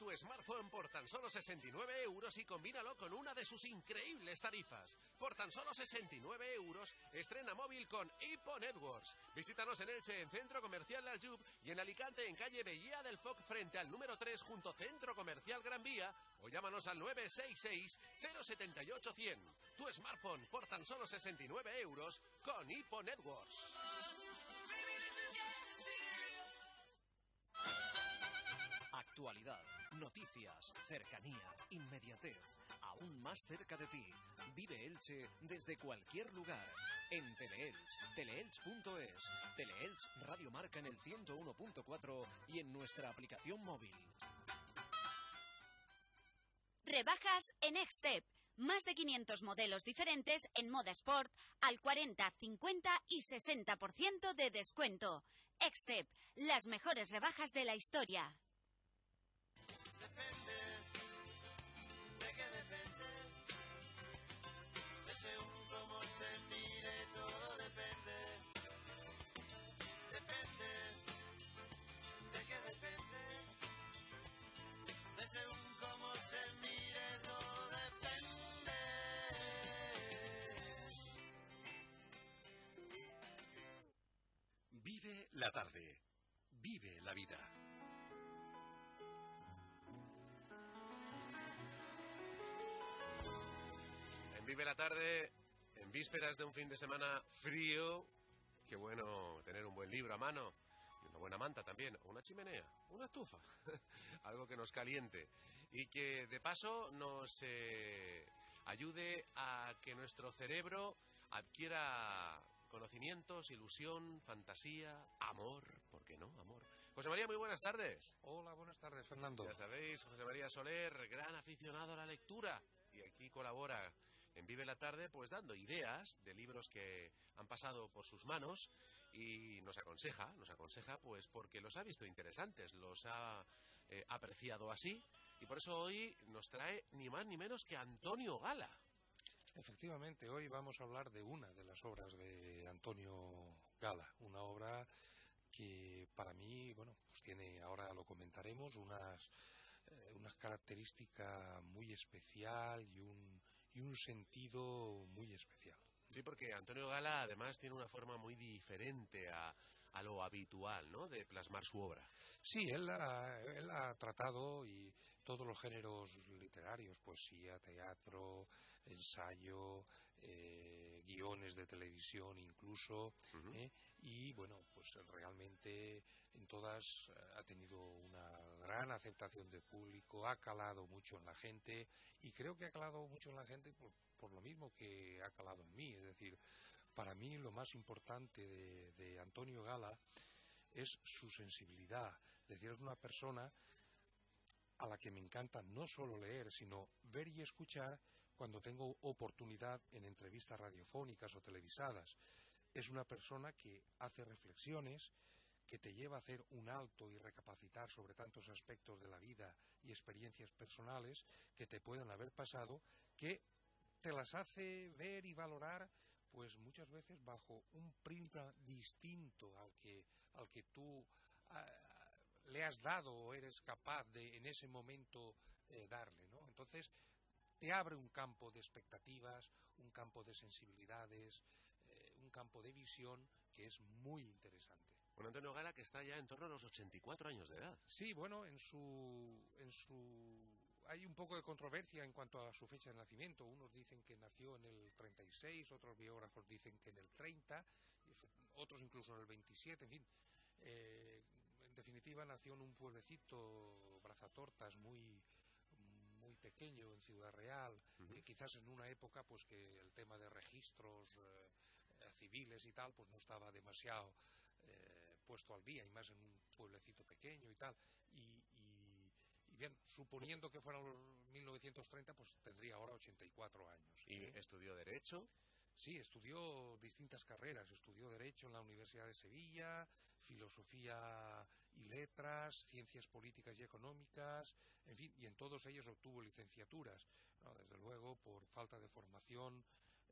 Tu smartphone por tan solo 69 euros y combínalo con una de sus increíbles tarifas. Por tan solo 69 euros, estrena móvil con Hipo Networks. Visítanos en Elche, en Centro Comercial La Aljub y en Alicante, en calle Bellía del Foc, frente al número 3, junto Centro Comercial Gran Vía, o llámanos al 966-078-100. Tu smartphone por tan solo 69 euros con Hipo Networks. Actualidad, noticias, cercanía, inmediatez, aún más cerca de ti. Vive Elche desde cualquier lugar. En Teleelch, teleelch.es, Teleelch Radio Marca en el 101.4 y en nuestra aplicación móvil. Rebajas en Xtep. Más de 500 modelos diferentes en moda sport al 40, 50 y 60% de descuento. Xtep, las mejores rebajas de la historia. ¿De qué depende? De según cómo se mire, todo depende. Depende. ¿De qué depende? De según cómo se mire, todo depende. Vive la tarde. La Tarde, en vísperas de un fin de semana frío, qué bueno tener un buen libro a mano y una buena manta también, una chimenea, una estufa, algo que nos caliente y que de paso nos eh, ayude a que nuestro cerebro adquiera conocimientos, ilusión, fantasía, amor, ¿por qué no? Amor. José María, muy buenas tardes. Hola, buenas tardes, Fernando. Ya sabéis, José María Soler, gran aficionado a la lectura y aquí colabora en Vive la Tarde, pues dando ideas de libros que han pasado por sus manos y nos aconseja, nos aconseja pues porque los ha visto interesantes, los ha eh, apreciado así y por eso hoy nos trae ni más ni menos que Antonio Gala. Efectivamente, hoy vamos a hablar de una de las obras de Antonio Gala, una obra que para mí, bueno, pues tiene, ahora lo comentaremos, unas, eh, unas características muy especial y un, y un sentido muy especial. Sí, porque Antonio Gala además tiene una forma muy diferente a, a lo habitual, ¿no? De plasmar su obra. Sí, él ha, él ha tratado y todos los géneros literarios, poesía, teatro, ensayo, eh, guiones de televisión incluso, ¿eh? y bueno, pues realmente en todas eh, ha tenido una gran aceptación de público, ha calado mucho en la gente y creo que ha calado mucho en la gente por, por lo mismo que ha calado en mí, es decir, para mí lo más importante de, de Antonio Gala es su sensibilidad, es decir, es una persona a la que me encanta no solo leer, sino ver y escuchar cuando tengo oportunidad en entrevistas radiofónicas o televisadas. Es una persona que hace reflexiones, que te lleva a hacer un alto y recapacitar sobre tantos aspectos de la vida y experiencias personales que te puedan haber pasado, que te las hace ver y valorar pues muchas veces bajo un prisma distinto al que, al que tú ah, le has dado o eres capaz de en ese momento eh, darle, ¿no? Entonces te abre un campo de expectativas, un campo de sensibilidades, eh, un campo de visión que es muy interesante. Un Antonio Gala que está ya en torno a los 84 años de edad. Sí, bueno, en su, en su hay un poco de controversia en cuanto a su fecha de nacimiento. Unos dicen que nació en el 36, otros biógrafos dicen que en el 30, otros incluso en el 27, en fin. Eh, en definitiva, nació en un pueblecito, Brazatortas, muy pequeño en Ciudad Real, uh -huh. eh, quizás en una época pues que el tema de registros eh, civiles y tal pues no estaba demasiado eh, puesto al día y más en un pueblecito pequeño y tal y, y, y bien suponiendo que fueran los 1930 pues tendría ahora 84 años y estudió derecho Sí, estudió distintas carreras. Estudió Derecho en la Universidad de Sevilla, Filosofía y Letras, Ciencias Políticas y Económicas, en fin, y en todos ellos obtuvo licenciaturas. ¿no? Desde luego, por falta de formación,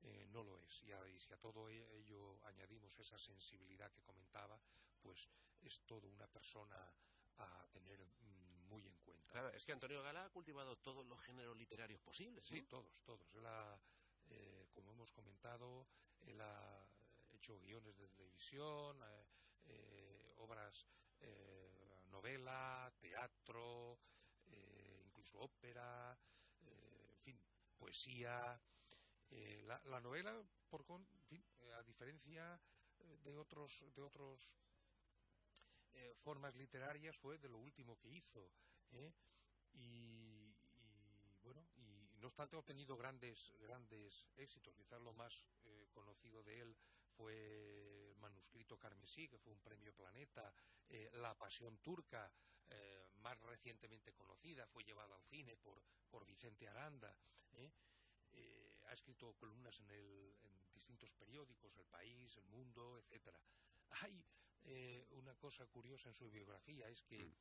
eh, no lo es. Y, a, y, si a todo ello añadimos esa sensibilidad que comentaba, pues es todo una persona a tener muy en cuenta. Claro, es que Antonio Gala ha cultivado todos los géneros literarios posibles. Sí, ¿no? todos, todos. Él ha, eh, como hemos comentado, él ha hecho guiones de televisión, eh, eh, obras, eh, novela, teatro, eh, incluso ópera, eh, en fin, poesía. Eh, la, la novela, por con- a diferencia de otros de otros formas literarias, fue de lo último que hizo. Y, bueno, no obstante ha obtenido grandes grandes éxitos. Quizás lo más conocido de él fue manuscrito carmesí, que fue un premio Planeta, eh, La Pasión Turca, eh, más recientemente conocida, fue llevada al cine por, por Vicente Aranda. ¿eh? Ha escrito columnas en, el, en distintos periódicos, El País, El Mundo, etcétera. Hay una cosa curiosa en su biografía, es que,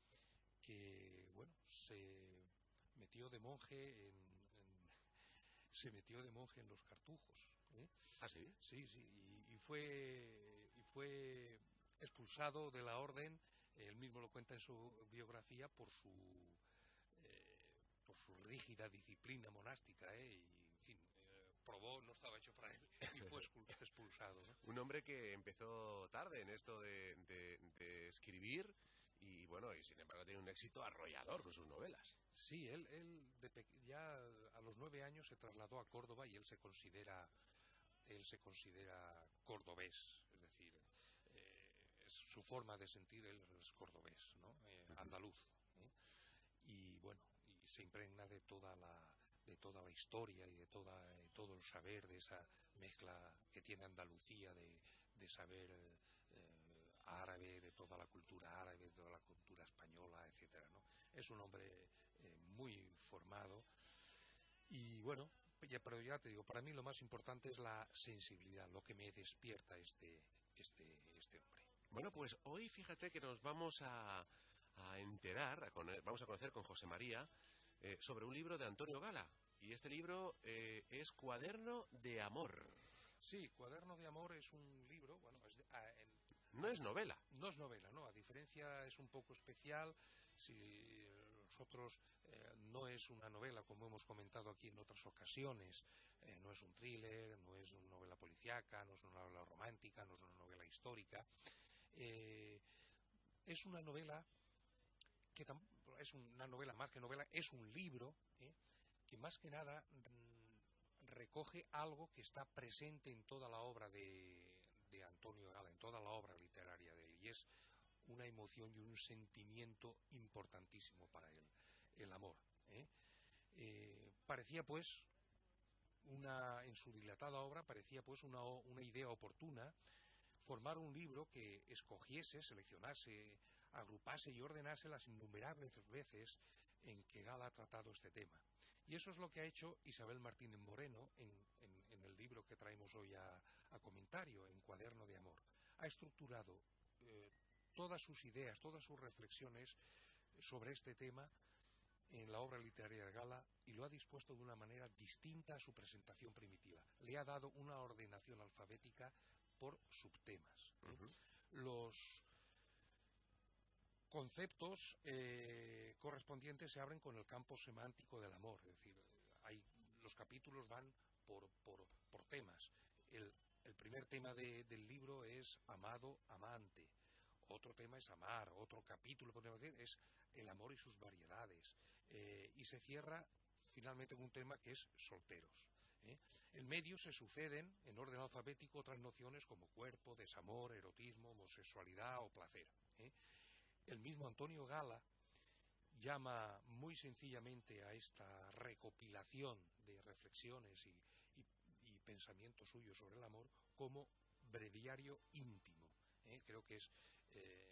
que bueno, se metió de monje en, se metió de monje en los cartujos. ¿eh? ¿Ah, sí? Sí, sí, y, y fue fue expulsado de la orden. Él mismo lo cuenta en su biografía por su eh, por su rígida disciplina monástica, ¿eh? y en fin, eh, probó no estaba hecho para él y fue expul- expulsado. ¿no? Un hombre que empezó tarde en esto de, de- de escribir y bueno, y sin embargo tiene un éxito arrollador con sus novelas. Sí, él, él de ya a los nueve años se trasladó a Córdoba y él se considera él se considera cordobés, es su forma de sentir él es cordobés, ¿no? Eh, andaluz, ¿eh? y bueno, y se impregna de toda la de toda la historia y de toda de todo el saber de esa mezcla que tiene Andalucía de, de saber eh, árabe, de toda la cultura árabe, de toda la cultura española, etcétera, ¿no? Es un hombre muy formado y bueno, ya- pero ya te digo, para mí lo más importante es la sensibilidad, lo que me despierta este este este hombre. Bueno, pues hoy fíjate que nos vamos a, a enterar, a vamos a conocer con José María eh, sobre un libro de Antonio Gala. Y este libro eh, es Cuaderno de Amor. Sí, Cuaderno de Amor es un libro, bueno, es de- ah, en- No es novela. No es novela, no. A diferencia es un poco especial. Si nosotros eh, no es una novela, como hemos comentado aquí en otras ocasiones, eh, no es un thriller, no es una novela policíaca, no es una novela romántica, no es una novela histórica. Eh, es una novela que es una novela más que novela, es un libro ¿eh? que más que nada mm, recoge algo que está presente en toda la obra de, de Antonio Gala, en toda la obra literaria de él, y es una emoción y un sentimiento importantísimo para él, el amor. ¿eh? Parecía pues una en su dilatada obra parecía pues una, una idea oportuna formar un libro que escogiese, seleccionase, agrupase y ordenase las innumerables veces en que Gala ha tratado este tema. Y eso es lo que ha hecho Isabel Martínez Moreno en, en- en el libro que traemos hoy a, a comentario, en Cuaderno de Amor. Ha estructurado eh, todas sus ideas, todas sus reflexiones sobre este tema en la obra literaria de Gala y lo ha dispuesto de una manera distinta a su presentación primitiva. Le ha dado una ordenación alfabética por subtemas. Los conceptos eh, correspondientes se abren con el campo semántico del amor, es decir, hay, los capítulos van por, por, por temas. El, el primer tema de- del libro es amado, amante. Otro tema es amar, otro capítulo, podemos decir, es el amor y sus variedades. Eh, y se cierra finalmente con un tema que es solteros. ¿Eh? En medio se suceden, en orden alfabético, otras nociones como cuerpo, desamor, erotismo, homosexualidad o placer. ¿eh? El mismo Antonio Gala llama muy sencillamente a esta recopilación de reflexiones y, y- y pensamientos suyos sobre el amor como breviario íntimo. ¿eh? Creo que es eh,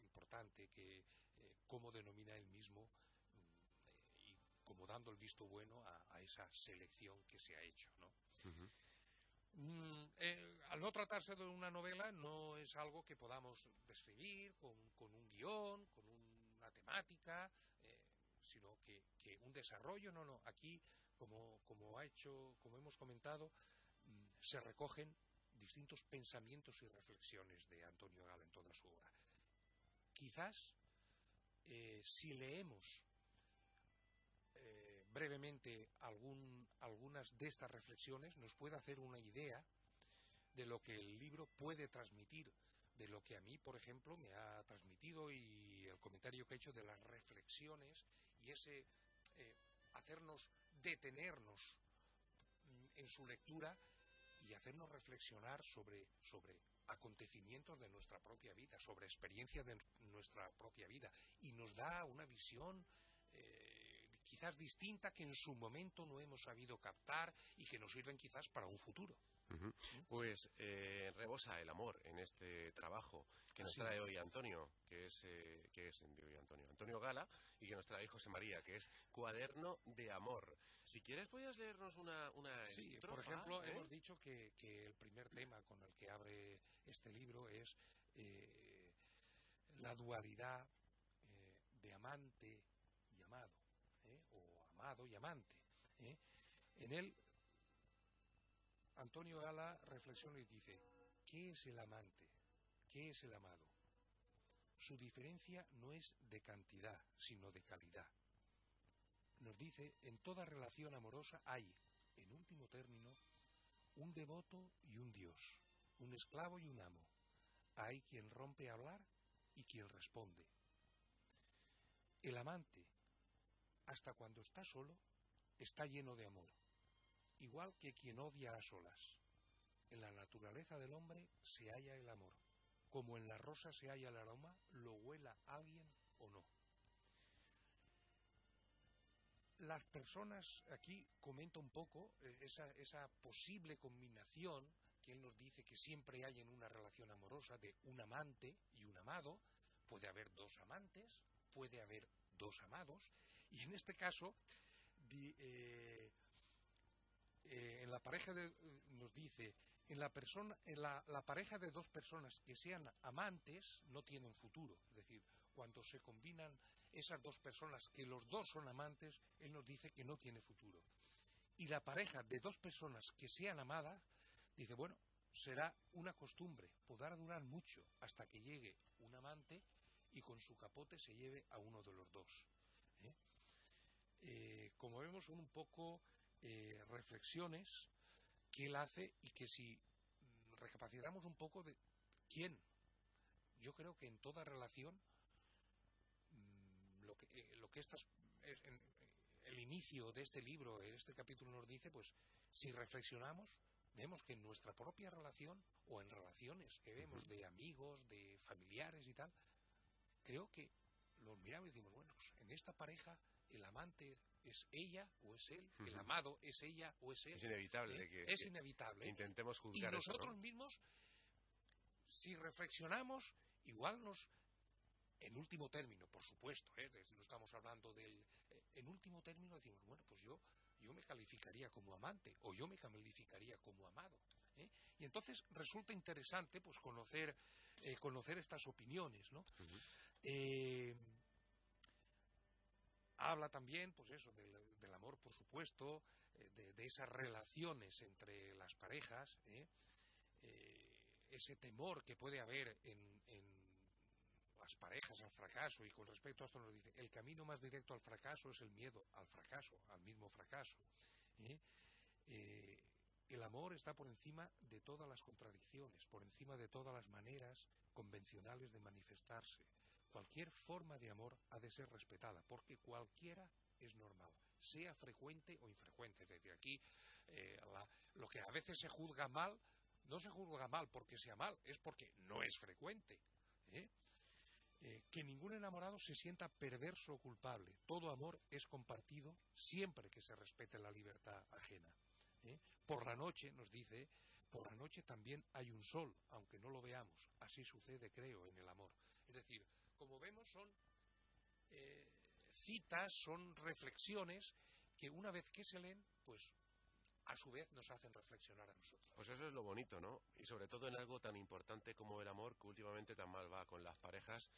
importante que eh, cómo denomina él mismo como dando el visto bueno a, a esa selección que se ha hecho. ¿no? Mm, eh, al no tratarse de una novela, no es algo que podamos describir con, con un guion, con una temática, eh, sino que, que un desarrollo, no, no. Aquí, como, como ha hecho, como hemos comentado, mm, se recogen distintos pensamientos y reflexiones de Antonio Gala en toda su obra. Quizás eh, si leemos brevemente algún, algunas de estas reflexiones, nos puede hacer una idea de lo que el libro puede transmitir, de lo que a mí, por ejemplo, me ha transmitido y el comentario que he hecho de las reflexiones y ese eh, hacernos detenernos en su lectura y hacernos reflexionar sobre, sobre acontecimientos de nuestra propia vida, sobre experiencias de nuestra propia vida. Y nos da una visión quizás distinta que en su momento no hemos sabido captar y que nos sirven quizás para un futuro. Ujú. Pues eh, rebosa el amor en este trabajo que nos trae hoy Antonio, que es, eh, que es yo, Antonio, Antonio Gala, y que nos trae José María, que es Cuaderno de Amor. Si quieres, puedes leernos una, una Sí, estrofa, por ejemplo, ¿eh? hemos dicho que, que el primer tema con el que abre este libro es la dualidad de amante y amado, ¿eh? o amado y amante. ¿eh? En él, Antonio Gala reflexiona y dice, ¿qué es el amante? ¿Qué es el amado? Su diferencia no es de cantidad, sino de calidad nos dice, en toda relación amorosa hay, en último término, un devoto y un dios, un esclavo y un amo. Hay quien rompe a hablar y quien responde. El amante, hasta cuando está solo, está lleno de amor, igual que quien odia a solas. En la naturaleza del hombre se halla el amor. Como en la rosa se halla el aroma, lo huela alguien o no. las personas aquí comenta un poco eh, esa, esa posible combinación que él nos dice que siempre hay en una relación amorosa de un amante y un amado. Puede haber dos amantes, puede haber dos amados, y en este caso, eh, eh, en la pareja de, nos dice, en la persona, en la, la pareja de dos personas que sean amantes no tienen futuro. Es decir, cuando se combinan esas dos personas que los dos son amantes, él nos dice que no tiene futuro. Y la pareja de dos personas que sean amadas, dice, bueno, será una costumbre, podrá durar mucho hasta que llegue un amante y con su capote se lleve a uno de los dos. ¿eh? Eh, como vemos, son un poco eh, reflexiones que él hace y que si recapacitamos un poco de quién, yo creo que en toda relación mm, lo que, eh, lo que estas, es- en- el inicio de este libro, en este capítulo nos dice, pues si reflexionamos, vemos que en nuestra propia relación o en relaciones que vemos de amigos, de familiares y tal, creo que los miramos y decimos, bueno, pues en esta pareja el amante es ella o es él, el amado es ella o es él. Es inevitable ¿eh? que- es que inevitable. intentemos y juzgar eso, ¿no? nosotros mismos, si reflexionamos, igual nos, en último término, por supuesto, ¿eh? No estamos hablando del, eh, en último término decimos, bueno, pues yo, yo me calificaría como amante o yo me calificaría como amado. ¿eh? Y entonces resulta interesante, pues conocer, conocer estas opiniones, ¿no? Eh, habla también, pues eso, del, amor, por supuesto, eh, de, esas relaciones entre las parejas, ¿eh? Eh, ese temor que puede haber en, las parejas al fracaso, y con respecto a esto nos dice, el camino más directo al fracaso es el miedo al fracaso, al mismo fracaso. el amor está por encima de todas las contradicciones, por encima de todas las maneras convencionales de manifestarse. Cualquier forma de amor ha de ser respetada, porque cualquiera es normal, sea frecuente o infrecuente. Es decir, aquí eh, la- lo que a veces se juzga mal, no se juzga mal porque sea mal, es porque no es frecuente. ¿eh? Eh, que ningún enamorado se sienta perverso o culpable. Todo amor es compartido siempre que se respete la libertad ajena. Por la noche, nos dice, por la noche también hay un sol, aunque no lo veamos. Así sucede, creo, en el amor. Es decir, como vemos, son eh, citas, son reflexiones que una vez que se leen, pues a su vez nos hacen reflexionar a nosotros. Pues eso es lo bonito, ¿no? Y sobre todo en algo tan importante como el amor, que últimamente tan mal va con las parejas.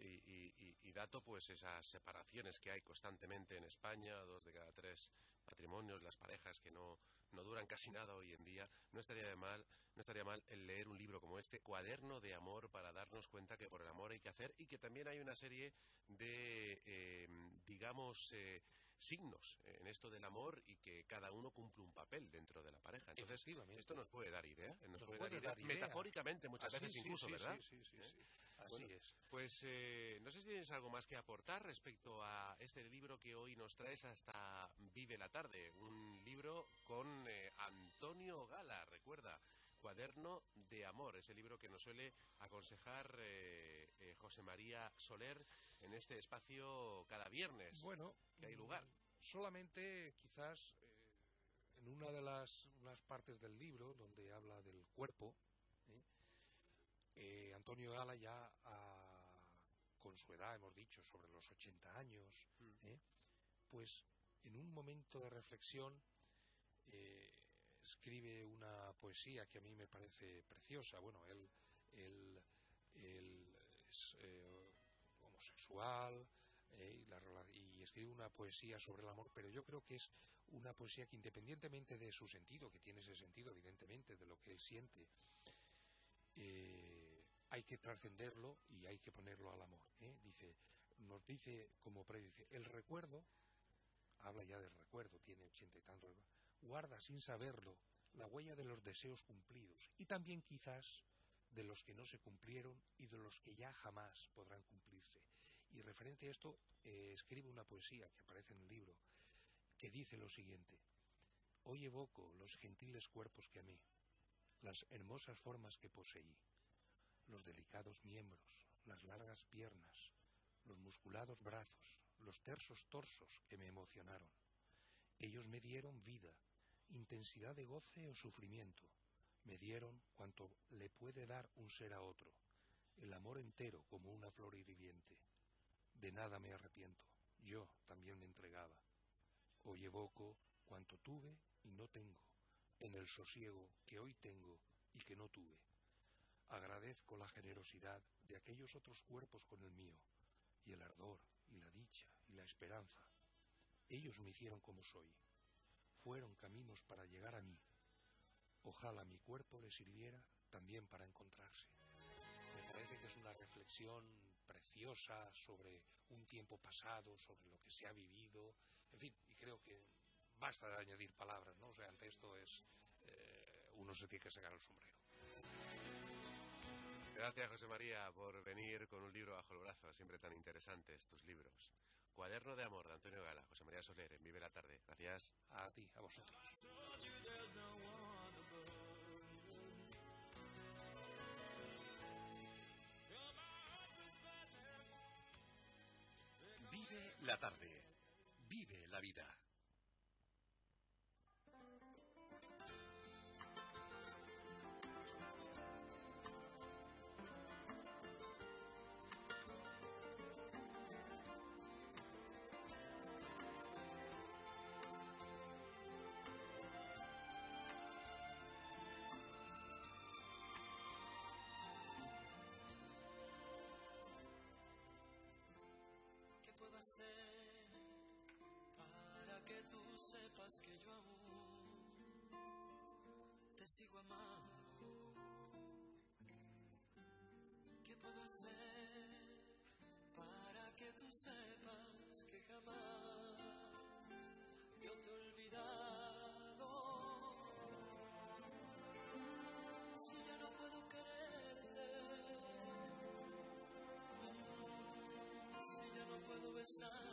Y, y- y- dato pues esas separaciones que hay constantemente en España, dos de cada tres matrimonios, las parejas que no, no duran casi nada hoy en día, no estaría de mal, no estaría mal el leer un libro como este, Cuaderno de Amor, para darnos cuenta que por el amor hay que hacer y que también hay una serie de, eh, digamos, eh, signos en esto del amor y que cada uno cumple un papel dentro de la pareja. Entonces, esto nos puede dar idea, nos, Nos puede, puede dar idea, metafóricamente muchas Así, veces incluso, sí, ¿verdad? sí, sí, sí, ¿Eh? sí. Así Bueno, es. Pues eh, no sé si tienes algo más que aportar respecto a este libro que hoy nos traes hasta Vive la Tarde, un libro con eh, Antonio Gala, recuerda, Cuaderno de Amor, ese libro que nos suele aconsejar eh, eh, José María Soler en este espacio cada viernes. Bueno, que hay lugar. Solamente quizás eh, en una de las, unas partes del libro donde habla del cuerpo, Antonio Gala ya con su edad, hemos dicho, sobre los 80 años, ¿eh? pues en un momento de reflexión escribe una poesía que a mí me parece preciosa. Bueno, él, él, es eh, homosexual eh, y, escribe una poesía sobre el amor, pero yo creo que es una poesía que independientemente de su sentido, que tiene ese sentido evidentemente de lo que él siente, eh, hay que trascenderlo y hay que ponerlo al amor. Dice, nos dice, como predice, el recuerdo, habla ya del recuerdo, tiene ochenta y tantos, guarda sin saberlo la huella de los deseos cumplidos y también quizás de los que no se cumplieron y de los que ya jamás podrán cumplirse. Y referente a esto, eh, escribe una poesía que aparece en el libro que dice lo siguiente: Hoy evoco los gentiles cuerpos que amé, las hermosas formas que poseí, los delicados miembros, las largas piernas, los musculados brazos, los tersos torsos que me emocionaron. Ellos me dieron vida, intensidad de goce o sufrimiento. Me dieron cuanto le puede dar un ser a otro, el amor entero como una flor hirviente. De nada me arrepiento, yo también me entregaba. Hoy evoco cuanto tuve y no tengo, en el sosiego que hoy tengo y que no tuve. Agradezco la generosidad de aquellos otros cuerpos con el mío, y el ardor, y la dicha, y la esperanza. Ellos me hicieron como soy. Fueron caminos para llegar a mí. Ojalá mi cuerpo les sirviera también para encontrarse. Me parece que es una reflexión preciosa sobre un tiempo pasado, sobre lo que se ha vivido, en fin, y creo que basta de añadir palabras, ¿no? O sea, ante esto es eh, uno se tiene que sacar el sombrero. Gracias, José María, por venir con un libro bajo el brazo. Siempre tan interesantes tus libros. Cuaderno de Amor de Antonio Gala, José María Soler, en Vive la Tarde. Gracias. A ti, a vosotros. Vive la tarde. Vive la vida. Puedo hacer para que tú sepas que yo aún te sigo amando? ¿Qué puedo hacer para que tú sepas que jamás yo te he no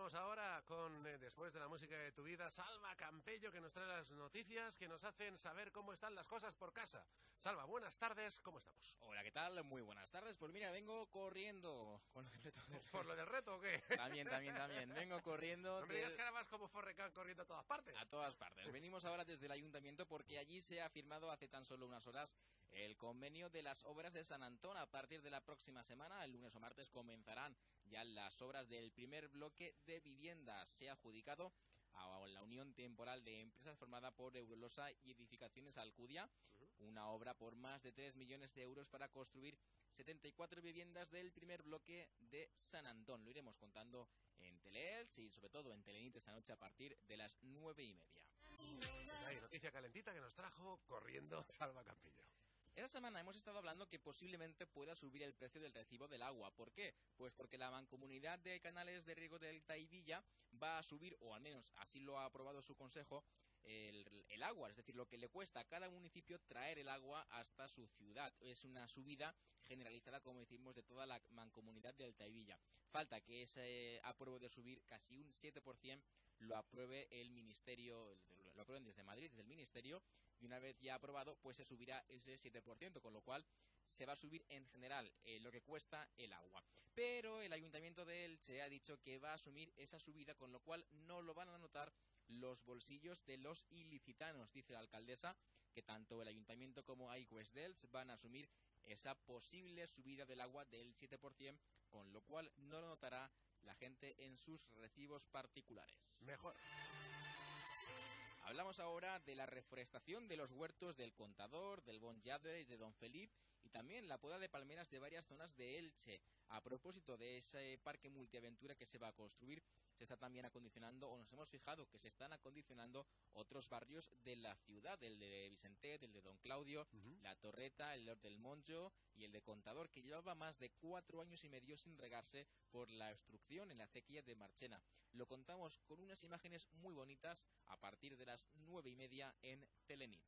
Vamos ahora con, eh, después de la música de tu vida, Salva Campello, que nos trae las noticias que nos hacen saber cómo están las cosas por casa. Salva, buenas tardes, ¿cómo estamos? Hola, ¿qué tal? Muy buenas tardes. Pues mira, vengo corriendo. Con lo del ¿Por lo del reto o qué? También, también, también. Vengo corriendo. No me digas que ahora vas como Forrecán corriendo a todas partes. A todas partes. Venimos ahora desde el ayuntamiento porque allí se ha firmado hace tan solo unas horas el convenio de las obras de San Antón. A partir de la próxima semana, el lunes o martes, comenzarán ya las obras del primer bloque de viviendas. Se ha adjudicado a la Unión Temporal de Empresas formada por Eurolosa y Edificaciones Alcudia, una obra por más de 3 millones de euros para construir 74 viviendas del primer bloque de San Antón. Lo iremos contando en Teleelch y sobre todo en Telenit esta noche a partir de las nueve y media. Hay noticia calentita que nos trajo corriendo Salva Campello. Esta semana hemos estado hablando que posiblemente pueda subir el precio del recibo del agua. ¿Por qué? Pues porque la mancomunidad de canales de riego del Taivilla va a subir, o al menos así lo ha aprobado su consejo, el, el agua, es decir, lo que le cuesta a cada municipio traer el agua hasta su ciudad. Es una subida generalizada, como decimos, de toda la mancomunidad del Taivilla. Falta que ese apruebo de subir casi un 7% lo apruebe el ministerio, lo aprueben desde Madrid, desde el ministerio, y una vez ya aprobado, pues se subirá ese 7%, con lo cual se va a subir en general eh, lo que cuesta el agua. Pero el ayuntamiento de Elche ha dicho que va a asumir esa subida, con lo cual no lo van a notar los bolsillos de los ilicitanos, dice la alcaldesa, que tanto el ayuntamiento como iQuest Delch van a asumir esa posible subida del agua del 7%, con lo cual no lo notará la gente en sus recibos particulares. Mejor. Hablamos ahora de la reforestación de los huertos del Contador, del Bon y de Don Felipe y también la poda de palmeras de varias zonas de Elche. A propósito de ese parque multiaventura que se va a construir, se está también acondicionando, o nos hemos fijado que se están acondicionando otros barrios de la ciudad, el de Vicente, el de Don Claudio, la Torreta, el del Monjo y el de Contador, que llevaba más de cuatro años y medio sin regarse por la obstrucción en la acequia de Marchena. Lo contamos con unas imágenes muy bonitas a partir de las nueve y media en Telenit.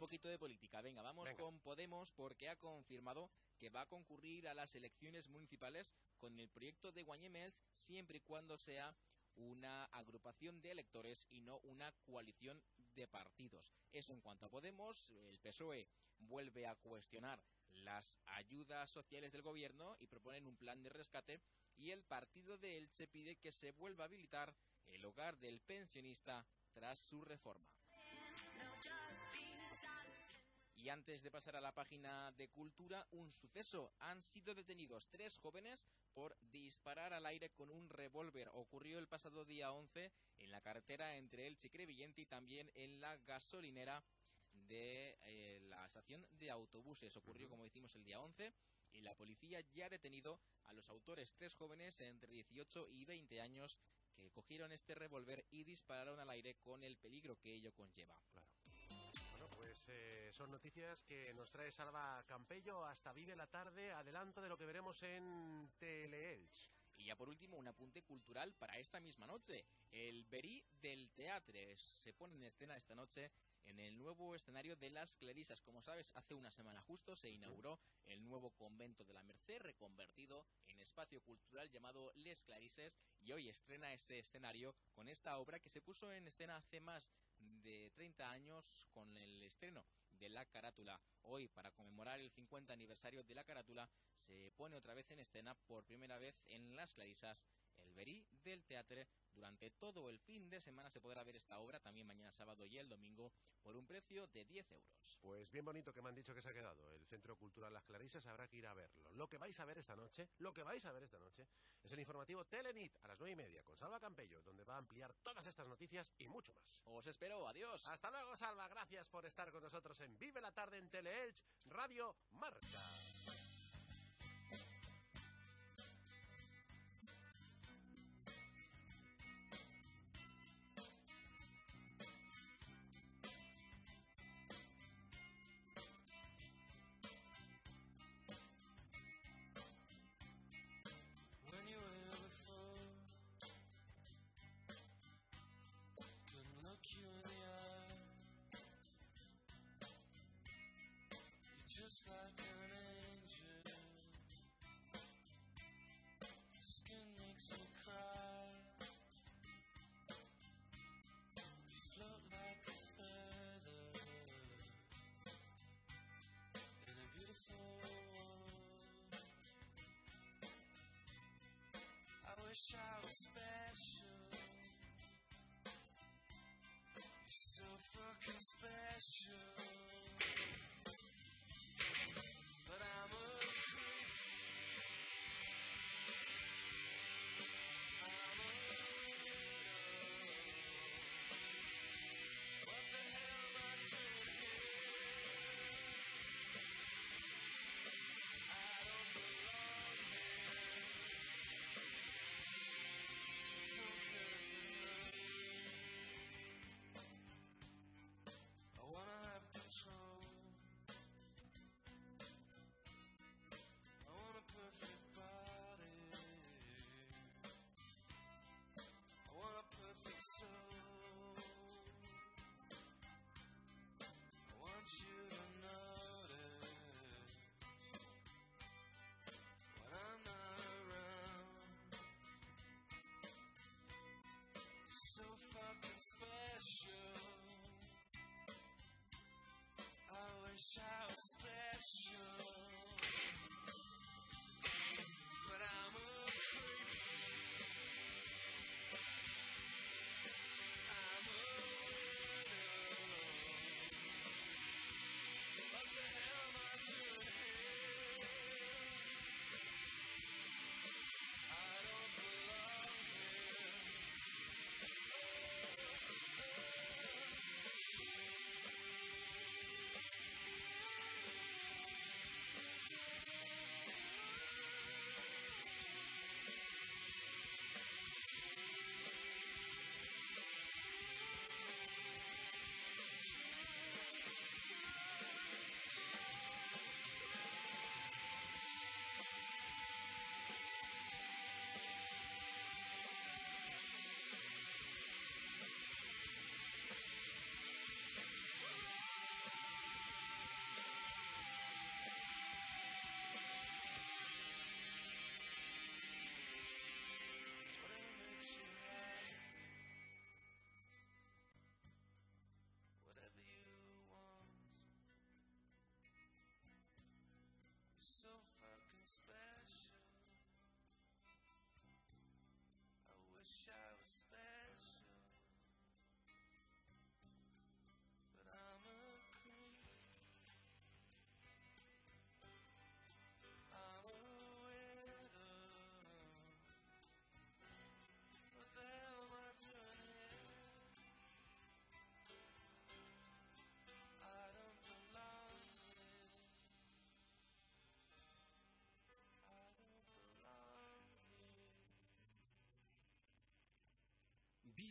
Un poquito de política, venga, vamos Venga. con Podemos porque ha confirmado que va a concurrir a las elecciones municipales con el proyecto de Guañemels siempre y cuando sea una agrupación de electores y no una coalición de partidos. Eso en cuanto a Podemos, el PSOE vuelve a cuestionar las ayudas sociales del gobierno y proponen un plan de rescate y el partido de Elche pide que se vuelva a habilitar el hogar del pensionista tras su reforma. Y antes de pasar a la página de cultura, un suceso. Han sido detenidos tres jóvenes por disparar al aire con un revólver. Ocurrió el pasado día 11 en la carretera entre y Crevillente y también en la gasolinera de eh, la estación de autobuses. Ocurrió, como decimos, el día 11 y la policía ya ha detenido a los autores, tres jóvenes entre 18 y 20 años, que cogieron este revólver y dispararon al aire con el peligro que ello conlleva. Bueno, pues eh, son noticias que nos trae Salva Campello hasta Vive la Tarde, adelanto de lo que veremos en Teleelch. Y ya por último, un apunte cultural para esta misma noche. El Verí del Teatre se pone en escena esta noche en el nuevo escenario de las Clarisas. Como sabes, hace una semana justo se inauguró el nuevo convento de la Merced, reconvertido en espacio cultural llamado Les Clarises, y hoy estrena ese escenario con esta obra que se puso en escena hace más de 30 años con el estreno de la carátula. Hoy, para conmemorar el 50 aniversario de la carátula, se pone otra vez en escena por primera vez en Las Clarisas del Teatre. Durante todo el fin de semana se podrá ver esta obra, también mañana sábado y el domingo, por un precio de 10 euros. Pues bien bonito que me han dicho que se ha quedado el Centro Cultural Las Clarisas, habrá que ir a verlo. Lo que vais a ver esta noche, lo que vais a ver esta noche, es el informativo Telenit a las nueve y media con Salva Campello, donde va a ampliar todas estas noticias y mucho más. Os espero, adiós. Hasta luego, Salva, gracias por estar con nosotros en Vive la Tarde en Teleelch, Radio Marca.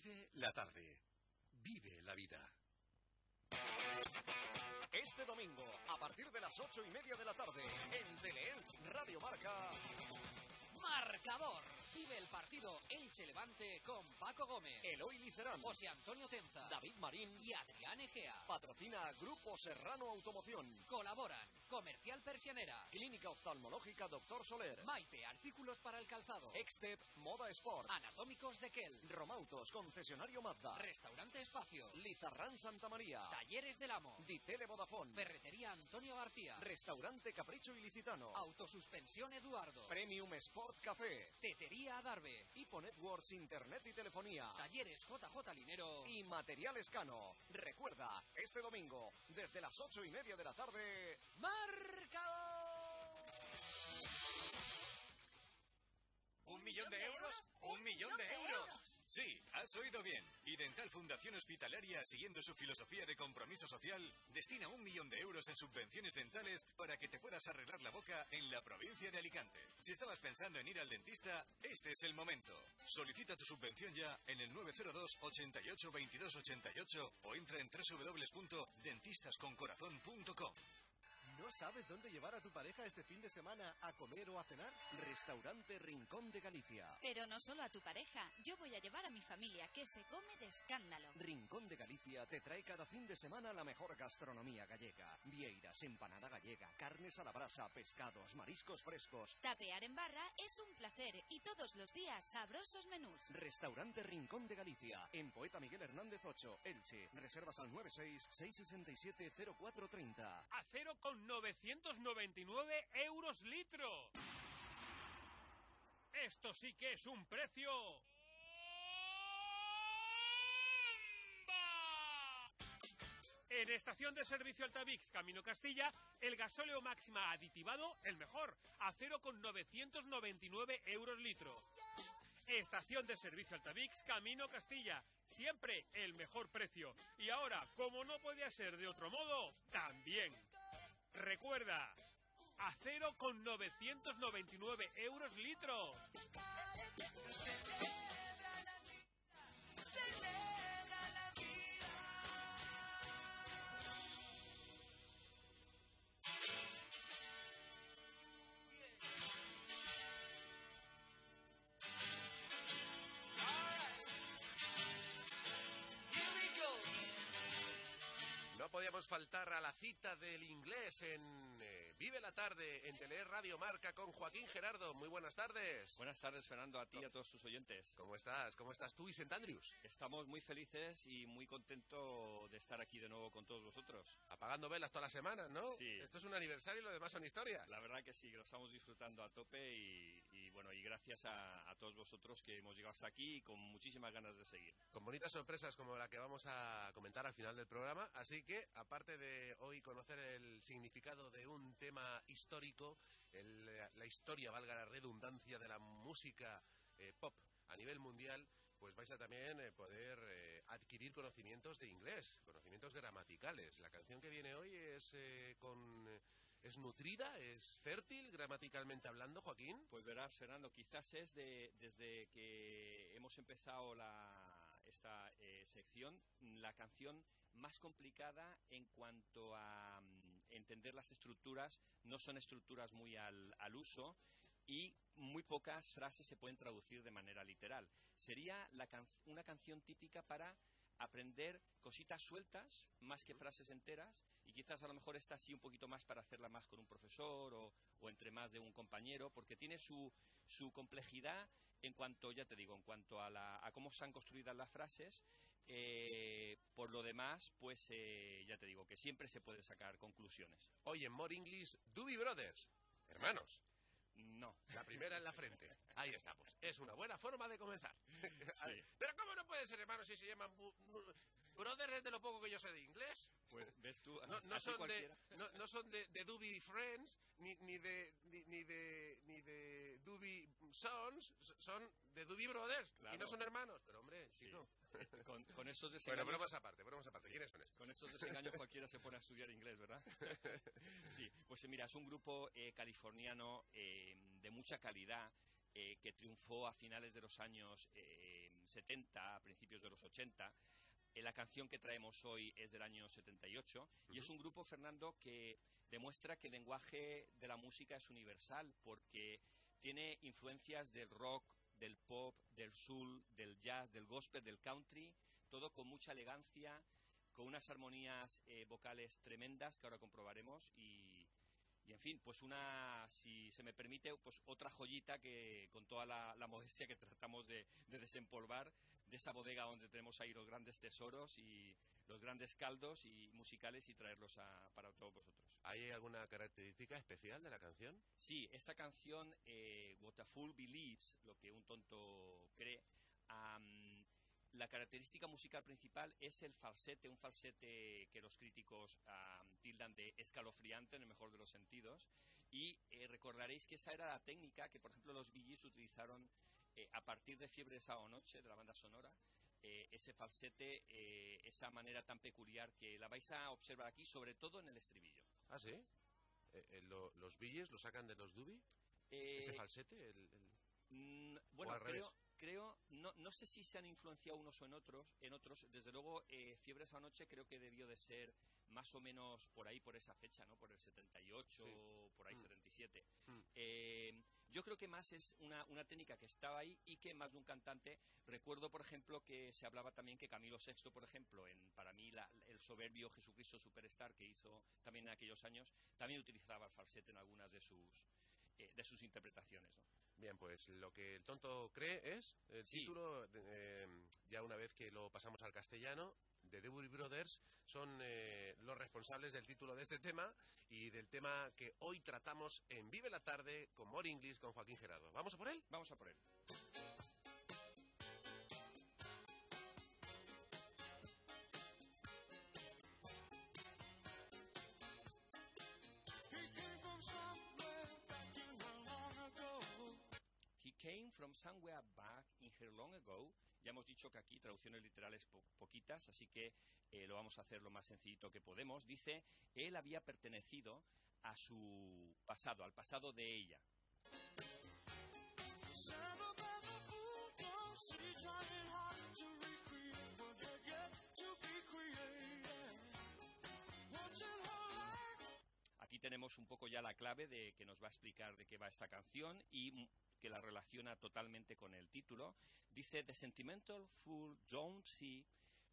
Vive la tarde. Vive la vida. Este domingo, a partir de las ocho y media de la tarde, en Teleelch Radio Marca, Marcador. Vive el partido Elche Levante con Paco Gómez, Eloy Licerán, José Antonio Tenza, David Marín y Adrián Egea. Patrocina Grupo Serrano Automoción. Colaboran Comercial Persianera, Clínica Oftalmológica Doctor Soler. Maite Artículos para el Calzado, Extep Moda Sport. Anatómicos de Kel, Romautos Concesionario Mazda. Restaurante Espacio, Lizarrán Santa María. Talleres del Amo, Ditele Vodafone. Ferretería Antonio García, Restaurante Capricho Ilicitano. Autosuspensión Eduardo, Premium Sport Café. Tetería Adarve, Hipo Networks Internet y Telefonía. Talleres JJ Linero y Material Escano. Recuerda, este domingo, desde las ocho y media de la tarde, Marcador. ¿Un millón de euros? ¡Un millón de euros! Sí, has oído bien. Y Dental Fundación Hospitalaria, siguiendo su filosofía de compromiso social, destina un millón de euros en subvenciones dentales para que te puedas arreglar la boca en la provincia de Alicante. Si estabas pensando en ir al dentista, este es el momento. Solicita tu subvención ya en el 902 88 22 88 o entra en www.dentistasconcorazon.com. ¿No sabes dónde llevar a tu pareja este fin de semana a comer o a cenar? Restaurante Rincón de Galicia. Pero no solo a tu pareja, yo voy a llevar a mi familia que se come de escándalo. Rincón de Galicia te trae cada fin de semana la mejor gastronomía gallega. Vieiras, empanada gallega, carnes a la brasa, pescados, mariscos frescos. Tapear en barra es un placer y todos los días sabrosos menús. Restaurante Rincón de Galicia, en Poeta Miguel Hernández 8, Elche. Reservas al 96 667 0430. Acero con 999 euros litro. Esto sí que es un precio. En estación de servicio Altavix Camino Castilla, el gasóleo máxima aditivado, el mejor, a 0,999 euros litro. Estación de servicio Altavix Camino Castilla, siempre el mejor precio. Y ahora, como no podía ser de otro modo, también. Recuerda, a 0,999 euros litro. Podíamos faltar a la cita del inglés en eh, Vive la Tarde en Tele Radio Marca con Joaquín Gerardo. Muy buenas tardes. Buenas tardes, Fernando, a ti y a todos tus oyentes. ¿Cómo estás? ¿Cómo estás tú y St. Andrews? Estamos muy felices y muy contentos de estar aquí de nuevo con todos vosotros. Apagando velas todas las semanas, ¿no? Sí. Esto es un aniversario y lo demás son historias. La verdad que sí, lo estamos disfrutando a tope y, y bueno, y gracias a, a todos vosotros que hemos llegado hasta aquí y con muchísimas ganas de seguir. Con bonitas sorpresas como la que vamos a comentar al final del programa. Así que, aparte de hoy conocer el significado de un tema histórico, el- la historia, valga la redundancia, de la música eh, pop a nivel mundial, pues vais a también eh, poder eh, adquirir conocimientos de inglés, conocimientos gramaticales. La canción que viene hoy es eh, con... ¿Es nutrida? ¿Es fértil gramaticalmente hablando, Joaquín? Pues verás, Fernando, quizás es de, desde que hemos empezado la, esta eh, sección la canción más complicada en cuanto a mm, entender las estructuras. No son estructuras muy al, al uso y muy pocas frases se pueden traducir de manera literal. Sería la can- una canción típica para aprender cositas sueltas más que frases enteras y quizás a lo mejor esta sí un poquito más para hacerla más con un profesor o, o entre más de un compañero porque tiene su, su complejidad en cuanto, ya te digo, en cuanto a, la, a cómo están construidas las frases. eh, por lo demás, pues eh, ya te digo que siempre se puede sacar conclusiones. Hoy en More English, Doobie Brothers. Hermanos. No. La primera en la frente. Ahí estamos. Es una buena forma de comenzar. Sí. Pero ¿cómo no puede ser, hermanos, si se llaman bu- brothers de lo poco que yo sé de inglés? Pues ves tú, No, no son, de, no, no son de, de Doobie Friends, ni, ni de ni, ni de ni de Doobie Sons, son de Doobie Brothers. Y Claro. no son hermanos. Pero hombre, chico. Con, con estos Bueno, desengaños... bromas aparte, bromas aparte. Sí. ¿Quiénes son estos? Con estos desengaños cualquiera se pone a estudiar inglés, ¿verdad? sí, pues mira, es un grupo eh, californiano eh, de mucha calidad eh, que triunfó a finales de los años eh, 70, a principios de los 80. Eh, la canción que traemos hoy es del año 78 y es un grupo, Fernando, que demuestra que el lenguaje de la música es universal porque tiene influencias del rock, del pop, del soul, del jazz, del gospel, del country, todo con mucha elegancia, con unas armonías eh, vocales tremendas que ahora comprobaremos y, y, en fin, pues una, si se me permite, pues otra joyita que con toda la, la modestia que tratamos de, de desempolvar de esa bodega donde tenemos ahí los grandes tesoros y los grandes caldos y musicales y traerlos a, para todos vosotros. ¿Hay alguna característica especial de la canción? Sí, esta canción, eh, What a Fool Believes, lo que un tonto cree, am, la característica musical principal es el falsete, un falsete que los críticos tildan de escalofriante en el mejor de los sentidos. Y eh, recordaréis que esa era la técnica que, por ejemplo, los Gees utilizaron eh, a partir de Fiebre de Sábado Noche, de la banda sonora. eh, ese falsete, esa manera tan peculiar que la vais a observar aquí, sobre todo en el estribillo. ¿Ah, sí? Lo- ¿Los billes lo sacan de los dubi? ¿Ese falsete? El- el- Mm, ¿O bueno, creo, creo no, no sé si se han influenciado unos o en otros. En otros, desde luego, eh, Fiebre esa noche creo que debió de ser más o menos por ahí, por esa fecha, ¿no? Por el 78, por ahí Mm. 77. Mm. Eh, yo creo que más es una, una técnica que estaba ahí y que más de un cantante. Recuerdo, por ejemplo, que se hablaba también que Camilo VI, por ejemplo, en para mí la- el soberbio Jesucristo Superstar que hizo también en aquellos años, también utilizaba el falsete en algunas de sus eh, de sus interpretaciones. ¿no? Bien, pues lo que el tonto cree es el título, eh, ya una vez que lo pasamos al castellano, de Dewey Brothers, son eh, los responsables del título de este tema y del tema que hoy tratamos en Vive la Tarde con More English con Joaquín Gerardo. ¿Vamos a por él? Vamos a por él. Dicho que aquí traducciones literales po- poquitas, así que eh, lo vamos a hacer lo más sencillito que podemos. Dice, él había pertenecido a su pasado, al pasado de ella. Tenemos un poco ya la clave de que nos va a explicar de qué va esta canción y que la relaciona totalmente con el título. Dice, The sentimental fool don't see,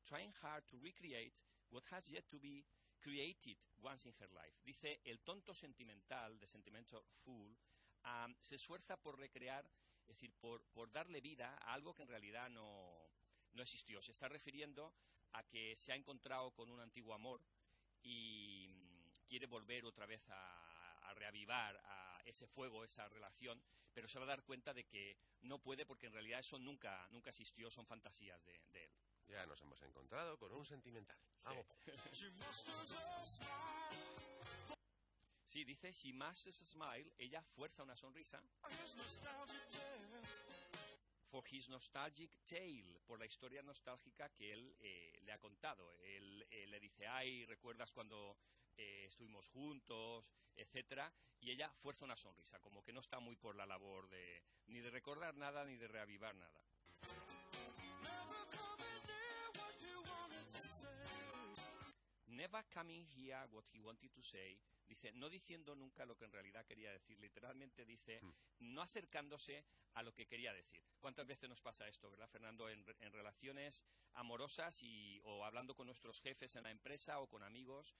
trying hard to recreate what has yet to be created once in her life. Dice, el tonto sentimental, the sentimental fool, am, se esfuerza por recrear, es decir, por, por darle vida a algo que en realidad no, no existió. Se está refiriendo a que se ha encontrado con un antiguo amor y quiere volver otra vez a, a reavivar a ese fuego, esa relación, pero se va a dar cuenta de que no puede porque en realidad eso nunca, nunca existió, son fantasías de, de él. Ya nos hemos encontrado con un sentimental. Vamos. Sí, dice, si mashes a smile, ella fuerza una sonrisa for his nostalgic tale, por la historia nostálgica que él eh, le ha contado. Él eh, le dice, ay, ¿recuerdas cuando eh, estuvimos juntos, etcétera? Y ella fuerza una sonrisa, como que no está muy por la labor de ni de recordar nada ni de reavivar nada. Never coming here what he wanted to say. Dice, no diciendo nunca lo que en realidad quería decir. Literalmente dice, no acercándose a lo que quería decir. ¿Cuántas veces nos pasa esto, verdad, Fernando? En, en relaciones amorosas y, o hablando con nuestros jefes en la empresa o con amigos,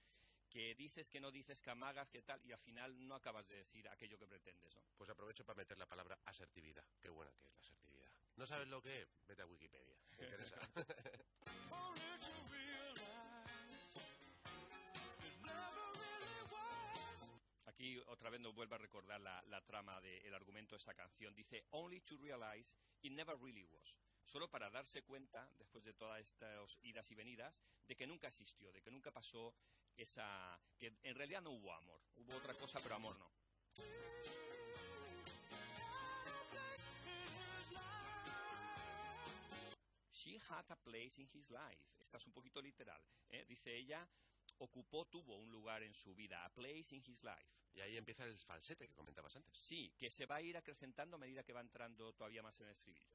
que dices que no dices, que amagas, que tal, y al final no acabas de decir aquello que pretendes, ¿no? Pues aprovecho para meter la palabra asertividad. Qué buena que es la asertividad. ¿No sabes lo que es? Vete a Wikipedia. Me interesa. Aquí otra vez nos vuelve a recordar la, la trama del argumento de esta canción. Dice, only to realize it never really was. Solo para darse cuenta, después de todas estas idas y venidas, de que nunca existió, de que nunca pasó esa... que en realidad no hubo amor. Hubo otra cosa, pero amor no. She had a place in his life. Esta es un poquito literal. ¿eh? Dice ella, ocupó, tuvo un lugar en su vida. A place in his life. Y ahí empieza el falsete que comentabas antes. Sí, que se va a ir acrecentando a medida que va entrando todavía más en el estribillo.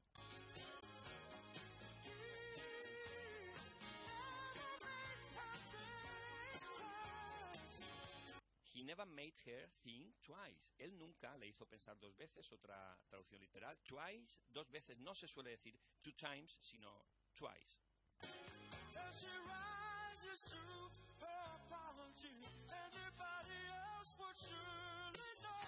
Never made her think twice. Él nunca le hizo pensar dos veces, otra traducción literal. Twice, dos veces, no se suele decir two times, sino twice. As she rises to her apology, anybody else would surely know.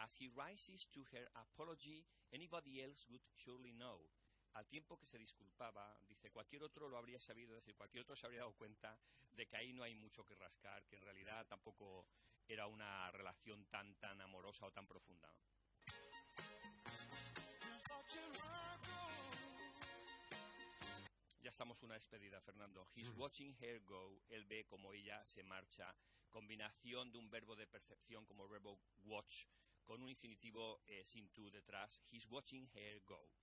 As he rises to her apology, anybody else would surely know. Al tiempo que se disculpaba, dice, cualquier otro lo habría sabido, es decir, cualquier otro se habría dado cuenta de que ahí no hay mucho que rascar, que en realidad tampoco era una relación tan, tan amorosa o tan profunda. Ya estamos una despedida, Fernando. He's watching her go. Él ve como ella se marcha. Combinación de un verbo de percepción como verbo watch con un infinitivo eh, sin to detrás. He's watching her go.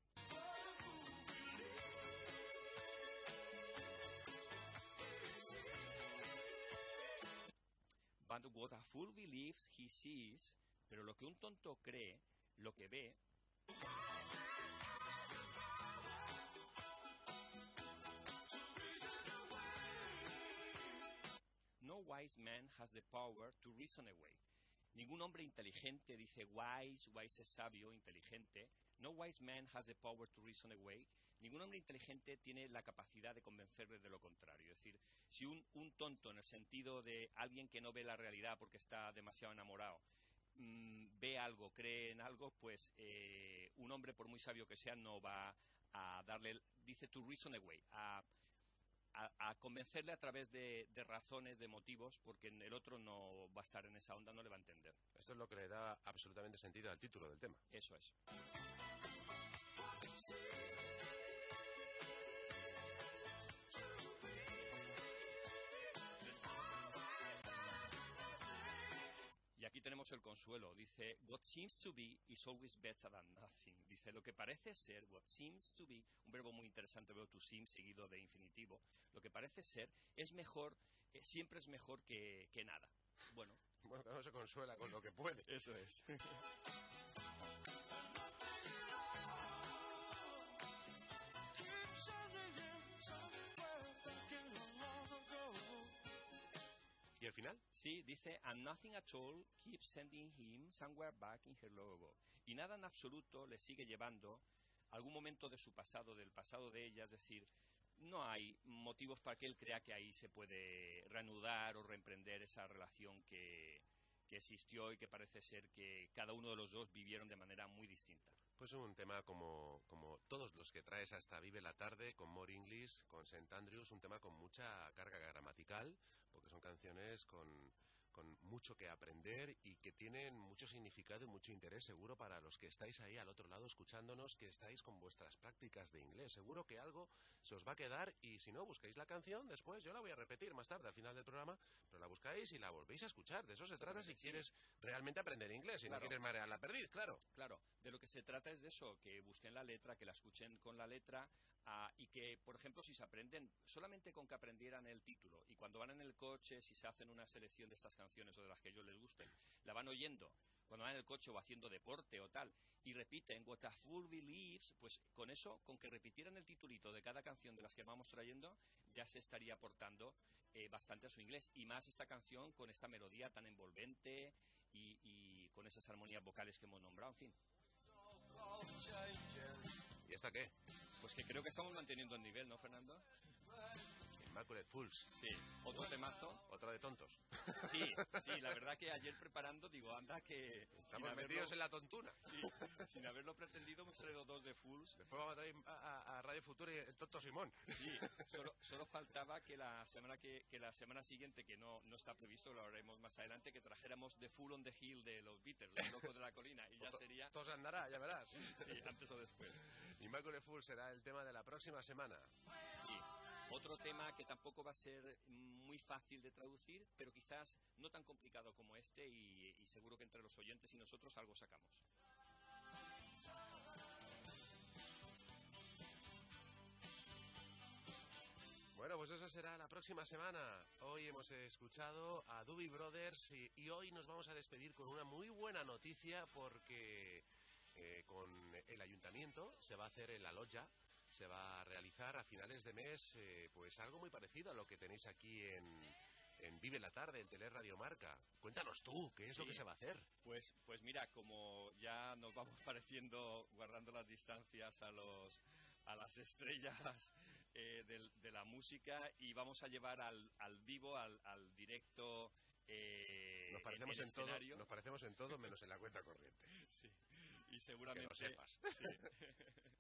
But what a fool believes he sees, pero lo que un tonto cree, lo que ve, No wise man has the power to reason away. Ningún hombre inteligente dice wise, wise es sabio, inteligente. No wise man has the power to reason away. Ningún hombre inteligente tiene la capacidad de convencerle de lo contrario. Es decir, si un, un tonto, en el sentido de alguien que no ve la realidad porque está demasiado enamorado, mm, ve algo, cree en algo, pues eh, un hombre, por muy sabio que sea, no va a darle, dice to reason away, a, a- a convencerle a través de, de razones, de motivos, porque el otro no va a estar en esa onda, no le va a entender. Esto es lo que le da absolutamente sentido al título del tema. Eso es. Tenemos el consuelo. Dice, what seems to be is always better than nothing. Dice, lo que parece ser, what seems to be, un verbo muy interesante, veo to seem seguido de infinitivo. Lo que parece ser es mejor, eh, siempre es mejor que, que nada. Bueno. Bueno, uno se consuela con lo que puede. Eso es. ¿Y el final? Sí, dice, and nothing at all keeps sending him somewhere back in her logo. Y nada en absoluto le sigue llevando a algún momento de su pasado, del pasado de ella, es decir, no hay motivos para que él crea que ahí se puede reanudar o reemprender esa relación que, que existió y que parece ser que cada uno de los dos vivieron de manera muy distinta. Pues un tema como, como todos los que traes hasta Vive la Tarde, con More English, con St. Andrews, un tema con mucha carga gramatical, porque son canciones con, con mucho que aprender y que tienen mucho significado y mucho interés seguro para los que estáis ahí al otro lado escuchándonos, que estáis con vuestras prácticas de inglés. Seguro que algo se os va a quedar y si no, buscáis la canción después, yo la voy a repetir más tarde al final del programa, pero la buscáis y la volvéis a escuchar. De eso se trata si quieres realmente aprender inglés, si Claro. no quieres marear la perdiz, claro. Claro, de lo que se trata es de eso, que busquen la letra, que la escuchen con la letra ah, y que, por ejemplo, si se aprenden, solamente con que aprendieran el título y cuando van en el coche, si se hacen una selección de estas canciones o de las que a ellos les gusten, la van oyendo cuando van en el coche o haciendo deporte o tal y repiten What a Fool Believes, pues con eso, con que repitieran el titulito de cada canción de las que vamos trayendo, ya se estaría aportando eh, bastante a su inglés y más esta canción con esta melodía tan envolvente y, y con esas armonías vocales que hemos nombrado, en fin. ¿Y esta qué? Pues que creo que estamos manteniendo el nivel, ¿no, Fernando? Immaculate Fools. Sí, otro temazo. Otra de tontos. Sí, sí, la verdad que ayer preparando digo, anda que... Estamos metidos en la tontuna. Sí, sin haberlo pretendido hemos traído dos de Fools. Después vamos a traer a, a- Radio Futuro y el tonto Simón. Sí, solo, solo faltaba que la semana que, que la semana siguiente, que no, no está previsto, lo haremos más adelante, que trajéramos The Fool on the Hill de los Beatles, Los Locos de la Colina, y ya sería... Todo se andará, ya verás. Sí, antes o después. Immaculate Fools será el tema de la próxima semana. Sí. Otro tema que tampoco va a ser muy fácil de traducir, pero quizás no tan complicado como este y, seguro que entre los oyentes y nosotros algo sacamos. Bueno, pues eso será la próxima semana. Hoy hemos escuchado a Doobie Brothers y, y hoy nos vamos a despedir con una muy buena noticia porque eh, con el ayuntamiento se va a hacer en la loya, se va a realizar a finales de mes eh, pues algo muy parecido a lo que tenéis aquí en, en Vive la Tarde, en Teleradio Marca. Cuéntanos tú, ¿qué es lo que se va a hacer? Pues, pues mira, como ya nos vamos pareciendo, guardando las distancias a los a las estrellas eh, del- de, la música y vamos a llevar al, al vivo, al, al directo. eh, Nos parecemos en todo, nos parecemos en todo menos en la cuenta corriente. Sí. Y seguramente. sepas. sí.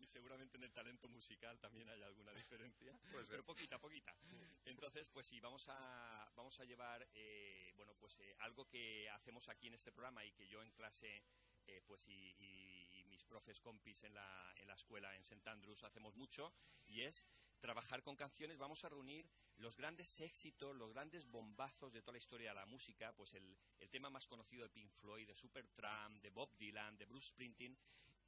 y seguramente en el talento musical también hay alguna diferencia. Puede ser. pero poquita, poquita. Entonces, pues sí, vamos a, vamos a llevar, eh, bueno, pues eh, algo que hacemos aquí en este programa y que yo en clase, eh, pues y, y- y mis profes compis en la, en la escuela en St. Andrews hacemos mucho, y es trabajar con canciones. Vamos a reunir los grandes éxitos, los grandes bombazos de toda la historia de la música, pues el, el tema más conocido de Pink Floyd, de Supertramp, de Bob Dylan, de Bruce Springsteen,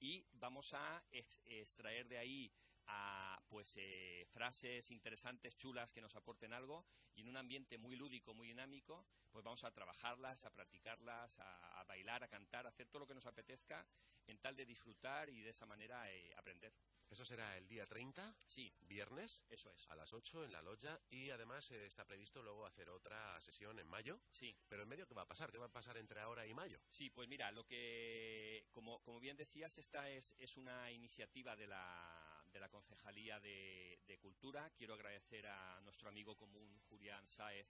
y vamos a ex- extraer de ahí a pues eh, frases interesantes, chulas que nos aporten algo y en un ambiente muy lúdico, muy dinámico, pues vamos a trabajarlas, a practicarlas, a, a bailar, a cantar, a hacer todo lo que nos apetezca en tal de disfrutar y de esa manera eh, aprender. Eso será el día 30, sí, viernes, eso es. a las 8 en la loya y además eh, está previsto luego hacer otra sesión en mayo. Sí. Pero en medio, ¿qué va a pasar? ¿Qué va a pasar entre ahora y mayo? Sí, pues mira, lo que, como, como bien decías, esta es, es una iniciativa de la, de la Concejalía de, de Cultura. Quiero agradecer a nuestro amigo común, Julián Sáez,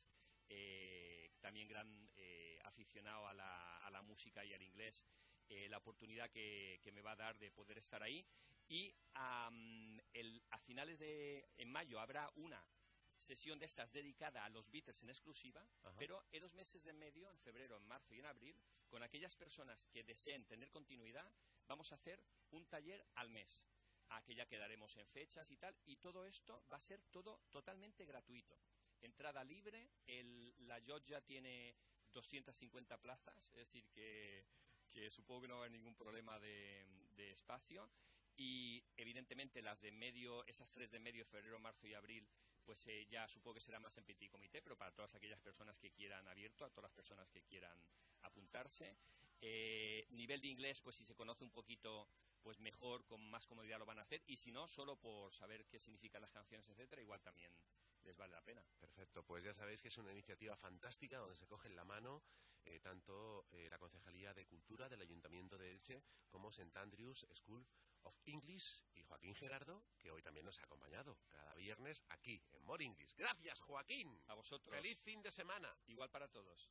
eh, también gran eh, aficionado a la, a la música y al inglés, eh, la oportunidad que, que me va a dar de poder estar ahí. Y am, el, a finales de en mayo habrá una sesión de estas dedicada a los Beatles en exclusiva, Ajá. pero en los meses de medio, en febrero, en marzo y en abril, con aquellas personas que deseen tener continuidad, vamos a hacer un taller al mes. A que ya quedaremos en fechas y tal, y todo esto va a ser todo totalmente gratuito. Entrada libre, el, la Georgia tiene 250 plazas, es decir, que, que supongo que no va a haber ningún problema de, de espacio. Y evidentemente las de medio, esas tres de medio, febrero, marzo y abril, pues eh, ya supongo que será más en petit comité, pero para todas aquellas personas que quieran abierto, a todas las personas que quieran apuntarse. Eh, nivel de inglés, pues si se conoce un poquito pues mejor, con más comodidad lo van a hacer, y si no, solo por saber qué significan las canciones, etcétera, igual también les vale la pena. Perfecto, pues ya sabéis que es una iniciativa fantástica donde se cogen la mano eh, tanto eh, la Concejalía de Cultura del Ayuntamiento de Elche como St. Andrews School of English y Joaquín Gerardo, que hoy también nos ha acompañado cada viernes aquí en More English. Gracias, Joaquín. A vosotros. Feliz fin de semana. Igual para todos.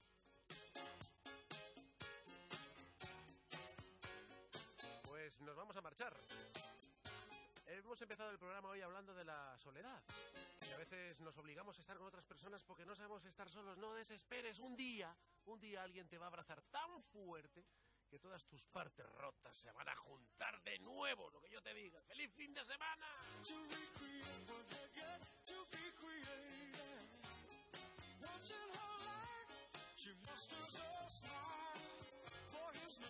nos vamos a marchar. Hemos empezado el programa hoy hablando de la soledad. Y a veces nos obligamos a estar con otras personas porque no sabemos estar solos. No desesperes, un día, un día alguien te va a abrazar tan fuerte que todas tus partes rotas se van a juntar de nuevo, lo que yo te diga. ¡Feliz fin de semana!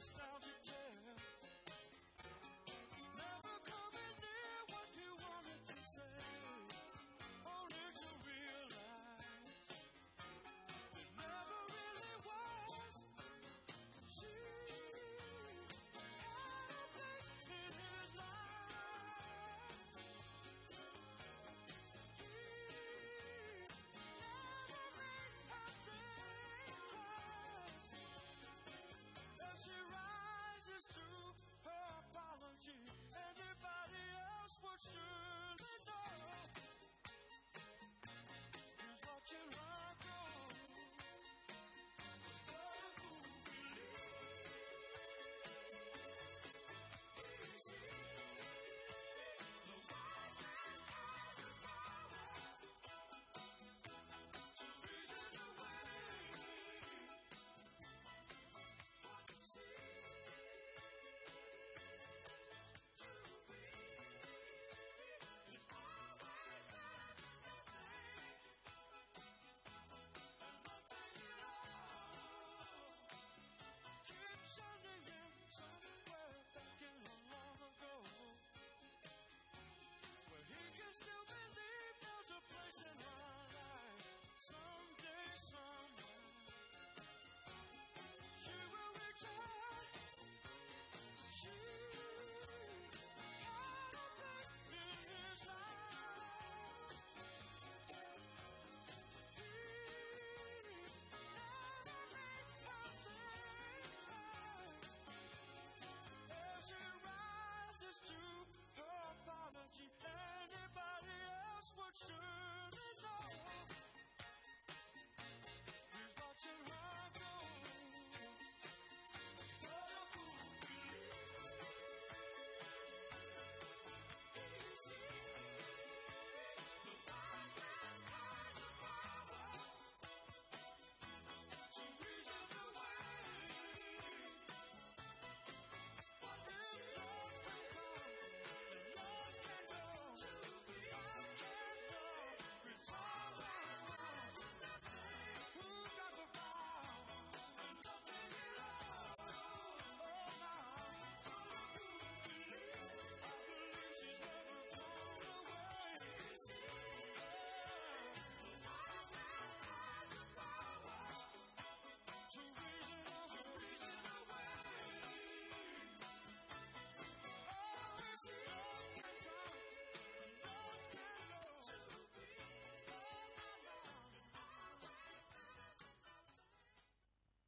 nostalgic